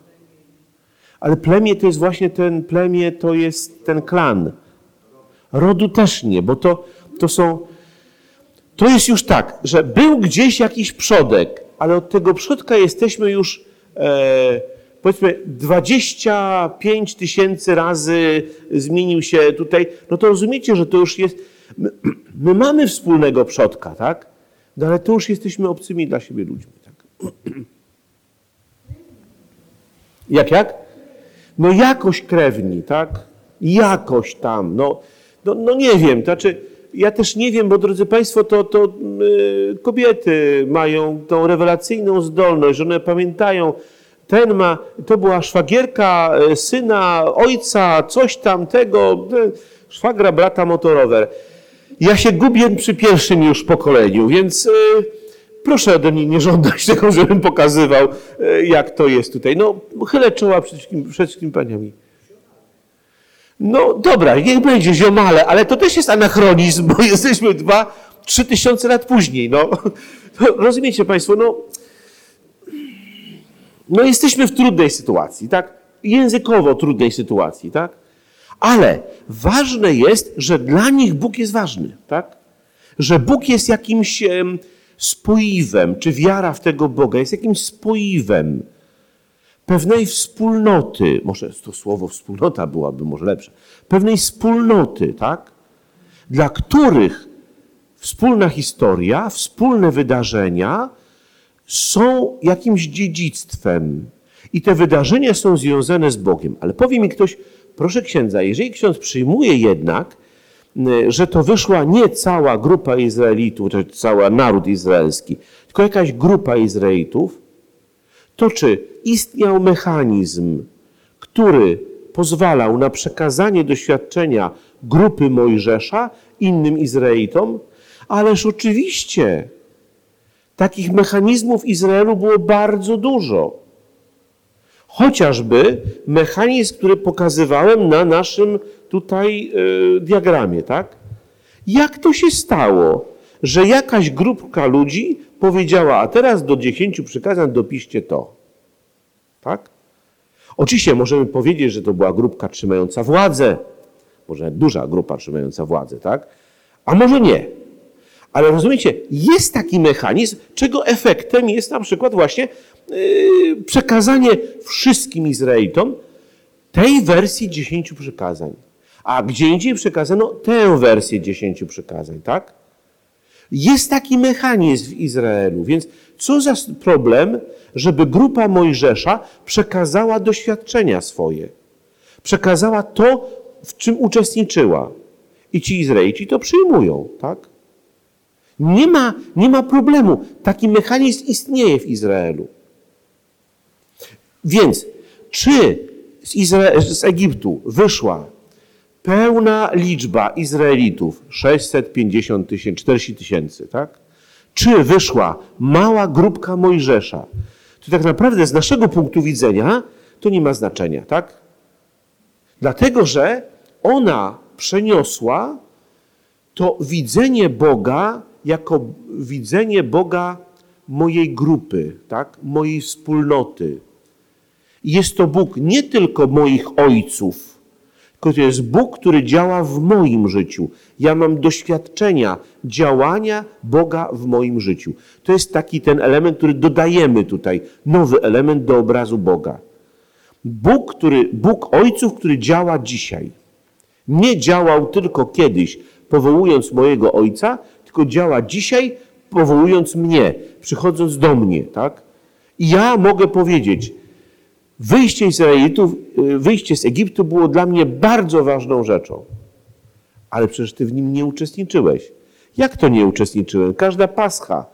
Ale plemię to jest właśnie ten, plemię to jest ten klan. Rodu też nie, bo to, to są, to jest już tak, że był gdzieś jakiś przodek, ale od tego przodka jesteśmy już e, powiedzmy 25 tysięcy razy zmienił się tutaj, no to rozumiecie, że to już jest, my, my mamy wspólnego przodka, tak? No ale to już jesteśmy obcymi dla siebie ludźmi, tak? Jak, jak? No jakoś krewni, tak? Jakoś tam, no, no, no nie wiem, to znaczy ja też nie wiem, bo drodzy Państwo, to, to yy, kobiety mają tą rewelacyjną zdolność, że one pamiętają, ten ma, to była szwagierka y, syna, ojca, coś tam tego, y, szwagra brata motorower. Ja się gubię przy pierwszym już pokoleniu, więc y, proszę ode mnie nie żądać tego, żebym pokazywał, y, jak to jest tutaj. No, chylę czoła przed wszystkimi, przed wszystkimi paniami. No dobra, niech będzie ziomale, ale to też jest anachronizm, bo jesteśmy dwa, trzy tysiące lat później. No. Rozumiecie Państwo, no, no jesteśmy w trudnej sytuacji, tak? Językowo trudnej sytuacji, tak? Ale ważne jest, że dla nich Bóg jest ważny, tak? Że Bóg jest jakimś em, spoiwem, czy wiara w tego Boga jest jakimś spoiwem pewnej wspólnoty, może to słowo wspólnota byłaby może lepsze, pewnej wspólnoty, tak? Dla których wspólna historia, wspólne wydarzenia są jakimś dziedzictwem. I te wydarzenia są związane z Bogiem. Ale powie mi ktoś, proszę księdza, jeżeli ksiądz przyjmuje jednak, y, że to wyszła nie cała grupa Izraelitów, czy cały naród izraelski, tylko jakaś grupa Izraelitów, to czy istniał mechanizm, który pozwalał na przekazanie doświadczenia grupy Mojżesza innym Izraelitom? Ależ oczywiście takich mechanizmów w Izraelu było bardzo dużo. Chociażby mechanizm, który pokazywałem na naszym tutaj y, diagramie, tak? Jak to się stało, że jakaś grupka ludzi powiedziała, a teraz do dziesięciu przykazań dopiszcie to. Tak? Oczywiście możemy powiedzieć, że to była grupka trzymająca władzę, może duża grupa trzymająca władzę, tak? A może nie. Ale rozumiecie, jest taki mechanizm, czego efektem jest na przykład właśnie yy, przekazanie wszystkim Izraelitom tej wersji dziesięciu przykazań. A gdzie indziej przekazano tę wersję dziesięciu przykazań, tak? Jest taki mechanizm w Izraelu, więc co za problem, żeby grupa Mojżesza przekazała doświadczenia swoje. Przekazała to, w czym uczestniczyła. I ci Izraelici to przyjmują, tak? Nie ma, nie ma problemu. Taki mechanizm istnieje w Izraelu. Więc czy z, Izra- z Egiptu wyszła pełna liczba Izraelitów, 650 tysięcy, 40 tysięcy, tak? Czy wyszła mała grupka Mojżesza, to tak naprawdę z naszego punktu widzenia to nie ma znaczenia, tak? Dlatego, że ona przeniosła to widzenie Boga jako widzenie Boga mojej grupy, tak? mojej wspólnoty. Jest to Bóg nie tylko moich ojców, tylko to jest Bóg, który działa w moim życiu. Ja mam doświadczenia działania Boga w moim życiu. To jest taki ten element, który dodajemy tutaj, nowy element do obrazu Boga. Bóg, który, Bóg ojców, który działa dzisiaj. Nie działał tylko kiedyś, powołując mojego ojca, tylko działa dzisiaj, powołując mnie, przychodząc do mnie, tak? I ja mogę powiedzieć, wyjście Izraelitów, y, wyjście z Egiptu było dla mnie bardzo ważną rzeczą. Ale przecież ty w nim nie uczestniczyłeś. Jak to nie uczestniczyłem? Każda pascha,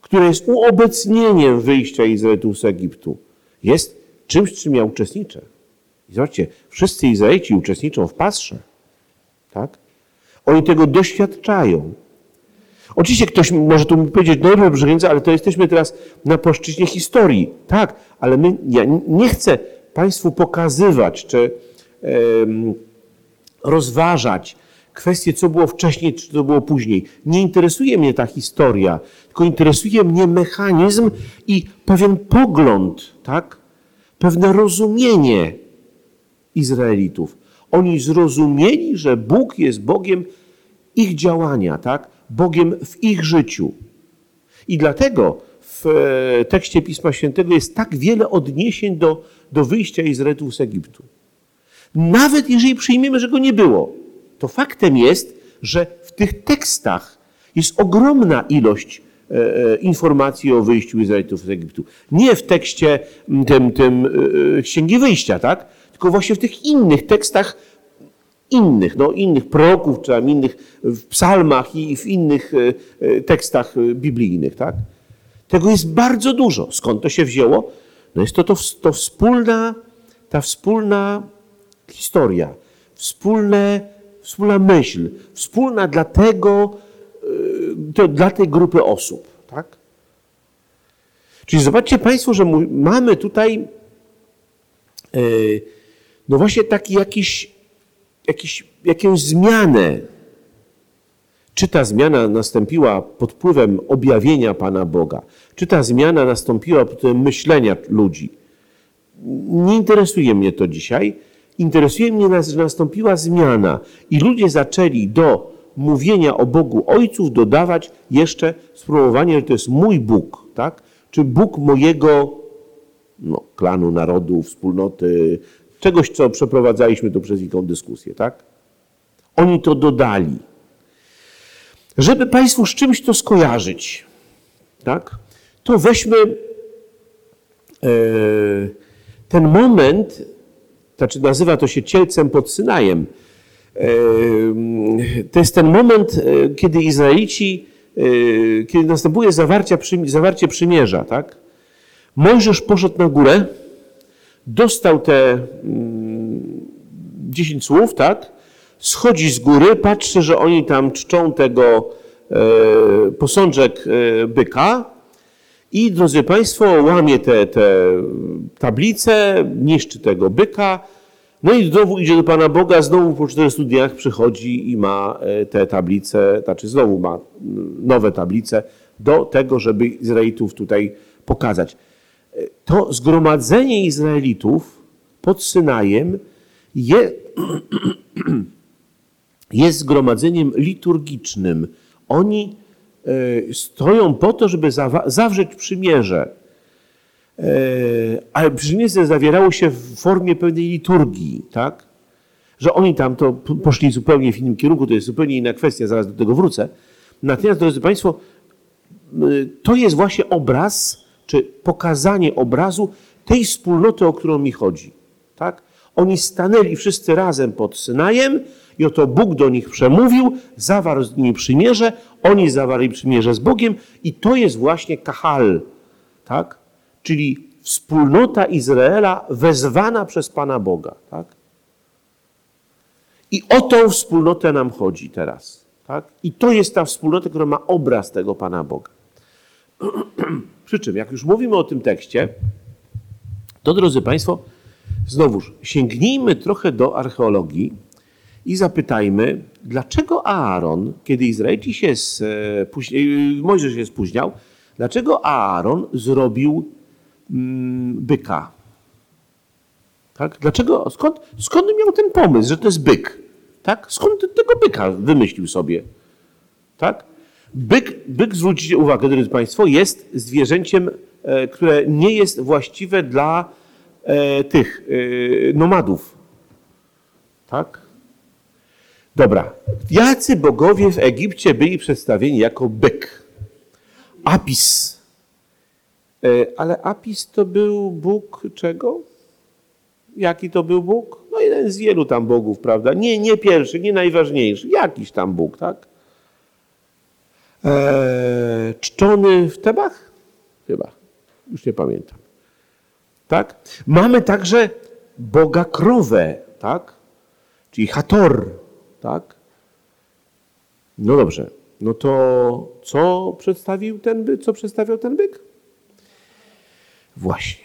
która jest uobecnieniem wyjścia Izraelitów z Egiptu, jest czymś, czym ja uczestniczę. I zobaczcie, wszyscy Izraelici uczestniczą w pasrze. Tak? Oni tego doświadczają. Oczywiście ktoś może tu powiedzieć, no dobrze, ale to jesteśmy teraz na płaszczyźnie historii. Tak, ale my, ja nie chcę Państwu pokazywać, czy em, rozważać kwestie, co było wcześniej, czy to było później. Nie interesuje mnie ta historia, tylko interesuje mnie mechanizm i pewien pogląd, tak? Pewne rozumienie Izraelitów. Oni zrozumieli, że Bóg jest Bogiem ich działania, tak? Bogiem w ich życiu. I dlatego w e, tekście Pisma Świętego jest tak wiele odniesień do, do wyjścia Izraelitów z Egiptu. Nawet jeżeli przyjmiemy, że go nie było, to faktem jest, że w tych tekstach jest ogromna ilość e, e, informacji o wyjściu Izraelitów z Egiptu. Nie w tekście tym, tym Księgi Wyjścia, tak? Tylko właśnie w tych innych tekstach, innych, no, innych proroków, czy tam innych w psalmach i w innych e, e, tekstach e, biblijnych, tak? Tego jest bardzo dużo. Skąd to się wzięło? No jest to, to, to wspólna, ta wspólna historia, wspólne, wspólna myśl, wspólna dla tego, to, dla tej grupy osób. Tak? Czyli zobaczcie Państwo, że mamy tutaj no właśnie taki jakiś, jakiś, jakąś zmianę. Czy ta zmiana nastąpiła pod wpływem objawienia Pana Boga? Czy ta zmiana nastąpiła pod wpływem myślenia ludzi? Nie interesuje mnie to dzisiaj. Interesuje mnie, że nastąpiła zmiana i ludzie zaczęli do mówienia o Bogu Ojców dodawać jeszcze spróbowanie, że to jest mój Bóg, tak? Czy Bóg mojego no, klanu, narodu, wspólnoty, czegoś, co przeprowadzaliśmy tu przez wielką dyskusję, tak? Oni to dodali. Żeby Państwu z czymś to skojarzyć, tak? To weźmy e, ten moment, znaczy nazywa to się cielcem pod Synajem. E, To jest ten moment, e, kiedy Izraelici, kiedy następuje zawarcie, zawarcie przymierza, tak? Mojżesz poszedł na górę, dostał te mm, 10 słów, tak? Schodzi z góry, patrzy, że oni tam czczą tego e, posążek e, byka i, drodzy Państwo, łamie te, te tablice, niszczy tego byka, no i znowu idzie do Pana Boga, znowu po 400 dniach przychodzi i ma e, te tablice, znaczy znowu ma mm, nowe tablice do tego, żeby Izraelitów tutaj pokazać. To zgromadzenie Izraelitów pod Synajem je, jest zgromadzeniem liturgicznym. Oni e, stoją po to, żeby zawrzeć przymierze. E, Ale przymierze zawierało się w formie pewnej liturgii, tak? Że oni tam to poszli zupełnie w innym kierunku, to jest zupełnie inna kwestia, zaraz do tego wrócę. Natomiast, drodzy Państwo, to jest właśnie obraz, czy pokazanie obrazu tej wspólnoty, o którą mi chodzi. Tak? Oni stanęli wszyscy razem pod Synajem i oto Bóg do nich przemówił, zawarł z nimi przymierze, oni zawarli przymierze z Bogiem i to jest właśnie kahal, tak? Czyli wspólnota Izraela wezwana przez Pana Boga, tak? I o tą wspólnotę nam chodzi teraz, tak? I to jest ta wspólnota, która ma obraz tego Pana Boga. Przy czym, jak już mówimy o tym tekście, to drodzy Państwo, znowuż sięgnijmy trochę do archeologii i zapytajmy, dlaczego Aaron, kiedy Izraelici się spóźni, Mojżesz się spóźniał, dlaczego Aaron zrobił mm, byka? Tak? Dlaczego, skąd, skąd miał ten pomysł, że to jest byk? Tak? Skąd tego byka wymyślił sobie? Tak? Byk, byk, zwróćcie uwagę, drodzy Państwo, jest zwierzęciem, e, które nie jest właściwe dla e, tych e, nomadów. Tak? Dobra. Jacy bogowie w Egipcie byli przedstawieni jako byk? Apis. Ale Apis to był Bóg czego? Jaki to był Bóg? No jeden z wielu tam bogów, prawda? Nie, nie pierwszy, nie najważniejszy. Jakiś tam Bóg, tak? Eee, czczony w Tebach? Chyba. Już nie pamiętam. Tak? Mamy także Boga krowę, tak? Czyli Hator, tak? No dobrze. No to co przedstawił ten byk? Co przedstawiał ten byk? Właśnie.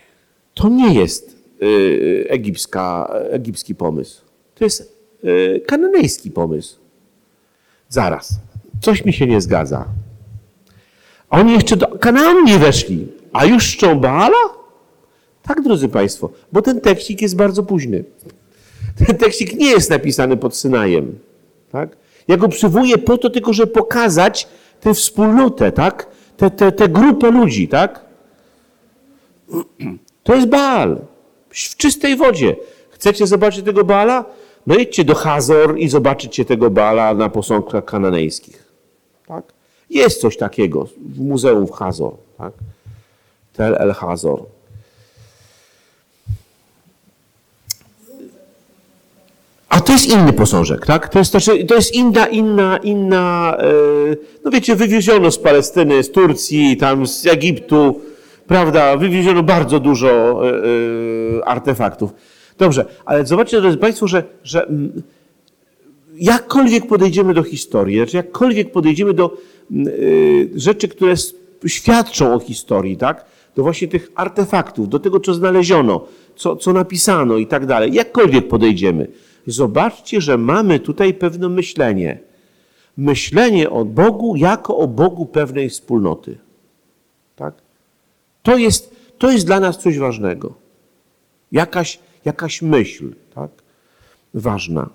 To nie jest y, egipska, egipski pomysł. To jest y, kananejski pomysł. Zaraz. Coś mi się nie zgadza. A oni jeszcze do Kanaanu nie weszli, a już czczą Baala? Tak, drodzy Państwo, bo ten tekstik jest bardzo późny. Ten tekstik nie jest napisany pod Synajem. Tak? Ja go przywołuję po to tylko, żeby pokazać tę wspólnotę, tak? Tę, tę, tę grupę ludzi, tak? To jest Baal. W czystej wodzie. Chcecie zobaczyć tego Baala? No idźcie do Hazor i zobaczycie tego Baala na posągach kananejskich. Tak? Jest coś takiego w muzeum w Hazor. Tak? Tel El Hazor. A to jest inny posążek, tak? To jest, znaczy, to jest inna, inna, inna, e, no wiecie, wywieziono z Palestyny, z Turcji, tam z Egiptu, prawda? Wywieziono bardzo dużo e, artefaktów. Dobrze, ale zobaczcie, drodzy Państwo, że, że mm, jakkolwiek podejdziemy do historii, znaczy jakkolwiek podejdziemy do mm, y, rzeczy, które świadczą o historii, tak? Do właśnie tych artefaktów, do tego, co znaleziono, co, co napisano i tak dalej. Jakkolwiek podejdziemy, zobaczcie, że mamy tutaj pewne myślenie. Myślenie o Bogu jako o Bogu pewnej wspólnoty. Tak? To jest, to jest dla nas coś ważnego. Jakaś, jakaś myśl, tak? Ważna.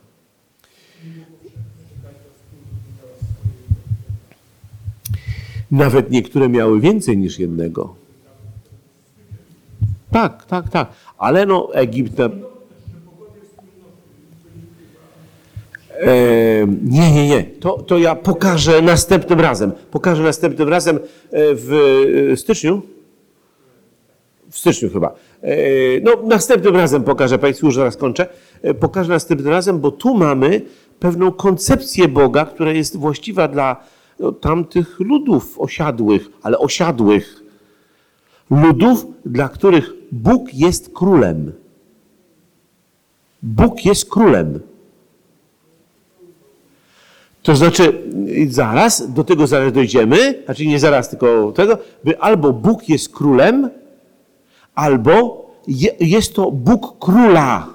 Nawet niektóre miały więcej niż jednego. Tak, tak, tak. Ale no Egipt... Nie, nie, nie. To, to ja pokażę następnym razem. Pokażę następnym razem e, w e, styczniu. W styczniu chyba. E, No, następnym razem pokażę Państwu, już zaraz kończę. Pokażę następnym razem, bo tu mamy pewną koncepcję Boga, która jest właściwa dla tamtych ludów osiadłych, ale osiadłych. Ludów, dla których Bóg jest królem. Bóg jest królem. To znaczy, zaraz, do tego zaraz dojdziemy, znaczy nie zaraz, tylko tego, by albo Bóg jest królem, albo je, jest to Bóg króla.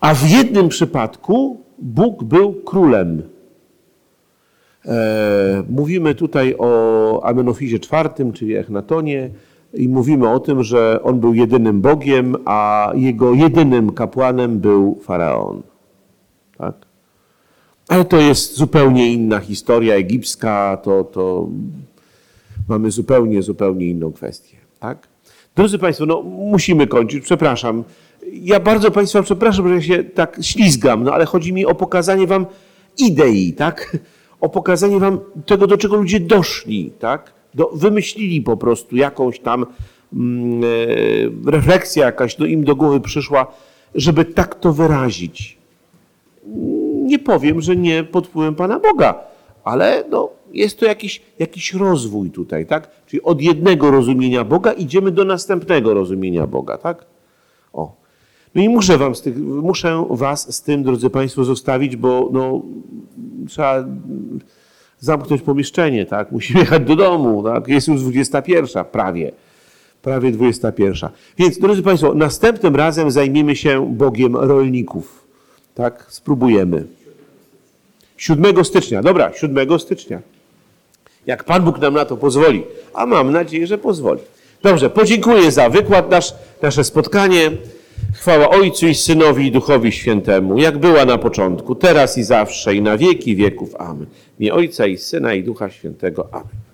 A w jednym przypadku Bóg był królem. E, mówimy tutaj o Amenofizie IV, czyli Echnatonie, i mówimy o tym, że on był jedynym Bogiem, a jego jedynym kapłanem był faraon. Tak? Ale to jest zupełnie inna historia egipska, to, to mamy zupełnie, zupełnie inną kwestię. Tak? Drodzy Państwo, no musimy kończyć, przepraszam. Ja bardzo Państwa przepraszam, że się tak ślizgam, no ale chodzi mi o pokazanie Wam idei, tak? O pokazanie Wam tego, do czego ludzie doszli, tak? Do, wymyślili po prostu jakąś tam mm, e, refleksja jakaś do, im do głowy przyszła, żeby tak to wyrazić. nie powiem, że nie pod wpływem Pana Boga, ale no, jest to jakiś, jakiś rozwój tutaj, tak? Czyli od jednego rozumienia Boga idziemy do następnego rozumienia Boga, tak? No i muszę, wam z tych, muszę Was z tym, drodzy Państwo, zostawić, bo no, trzeba zamknąć pomieszczenie, tak? Musimy jechać do domu, tak? Jest już 21, prawie. Prawie 21. Więc, drodzy Państwo, następnym razem zajmiemy się Bogiem rolników. Tak? Spróbujemy. 7 stycznia. Dobra, 7 stycznia. Jak Pan Bóg nam na to pozwoli. A mam nadzieję, że pozwoli. Dobrze, podziękuję za wykład, nasz, nasze spotkanie. Chwała Ojcu i Synowi i Duchowi Świętemu, jak była na początku, teraz i zawsze i na wieki wieków. Amen. W imię Ojca i Syna i Ducha Świętego. Amen.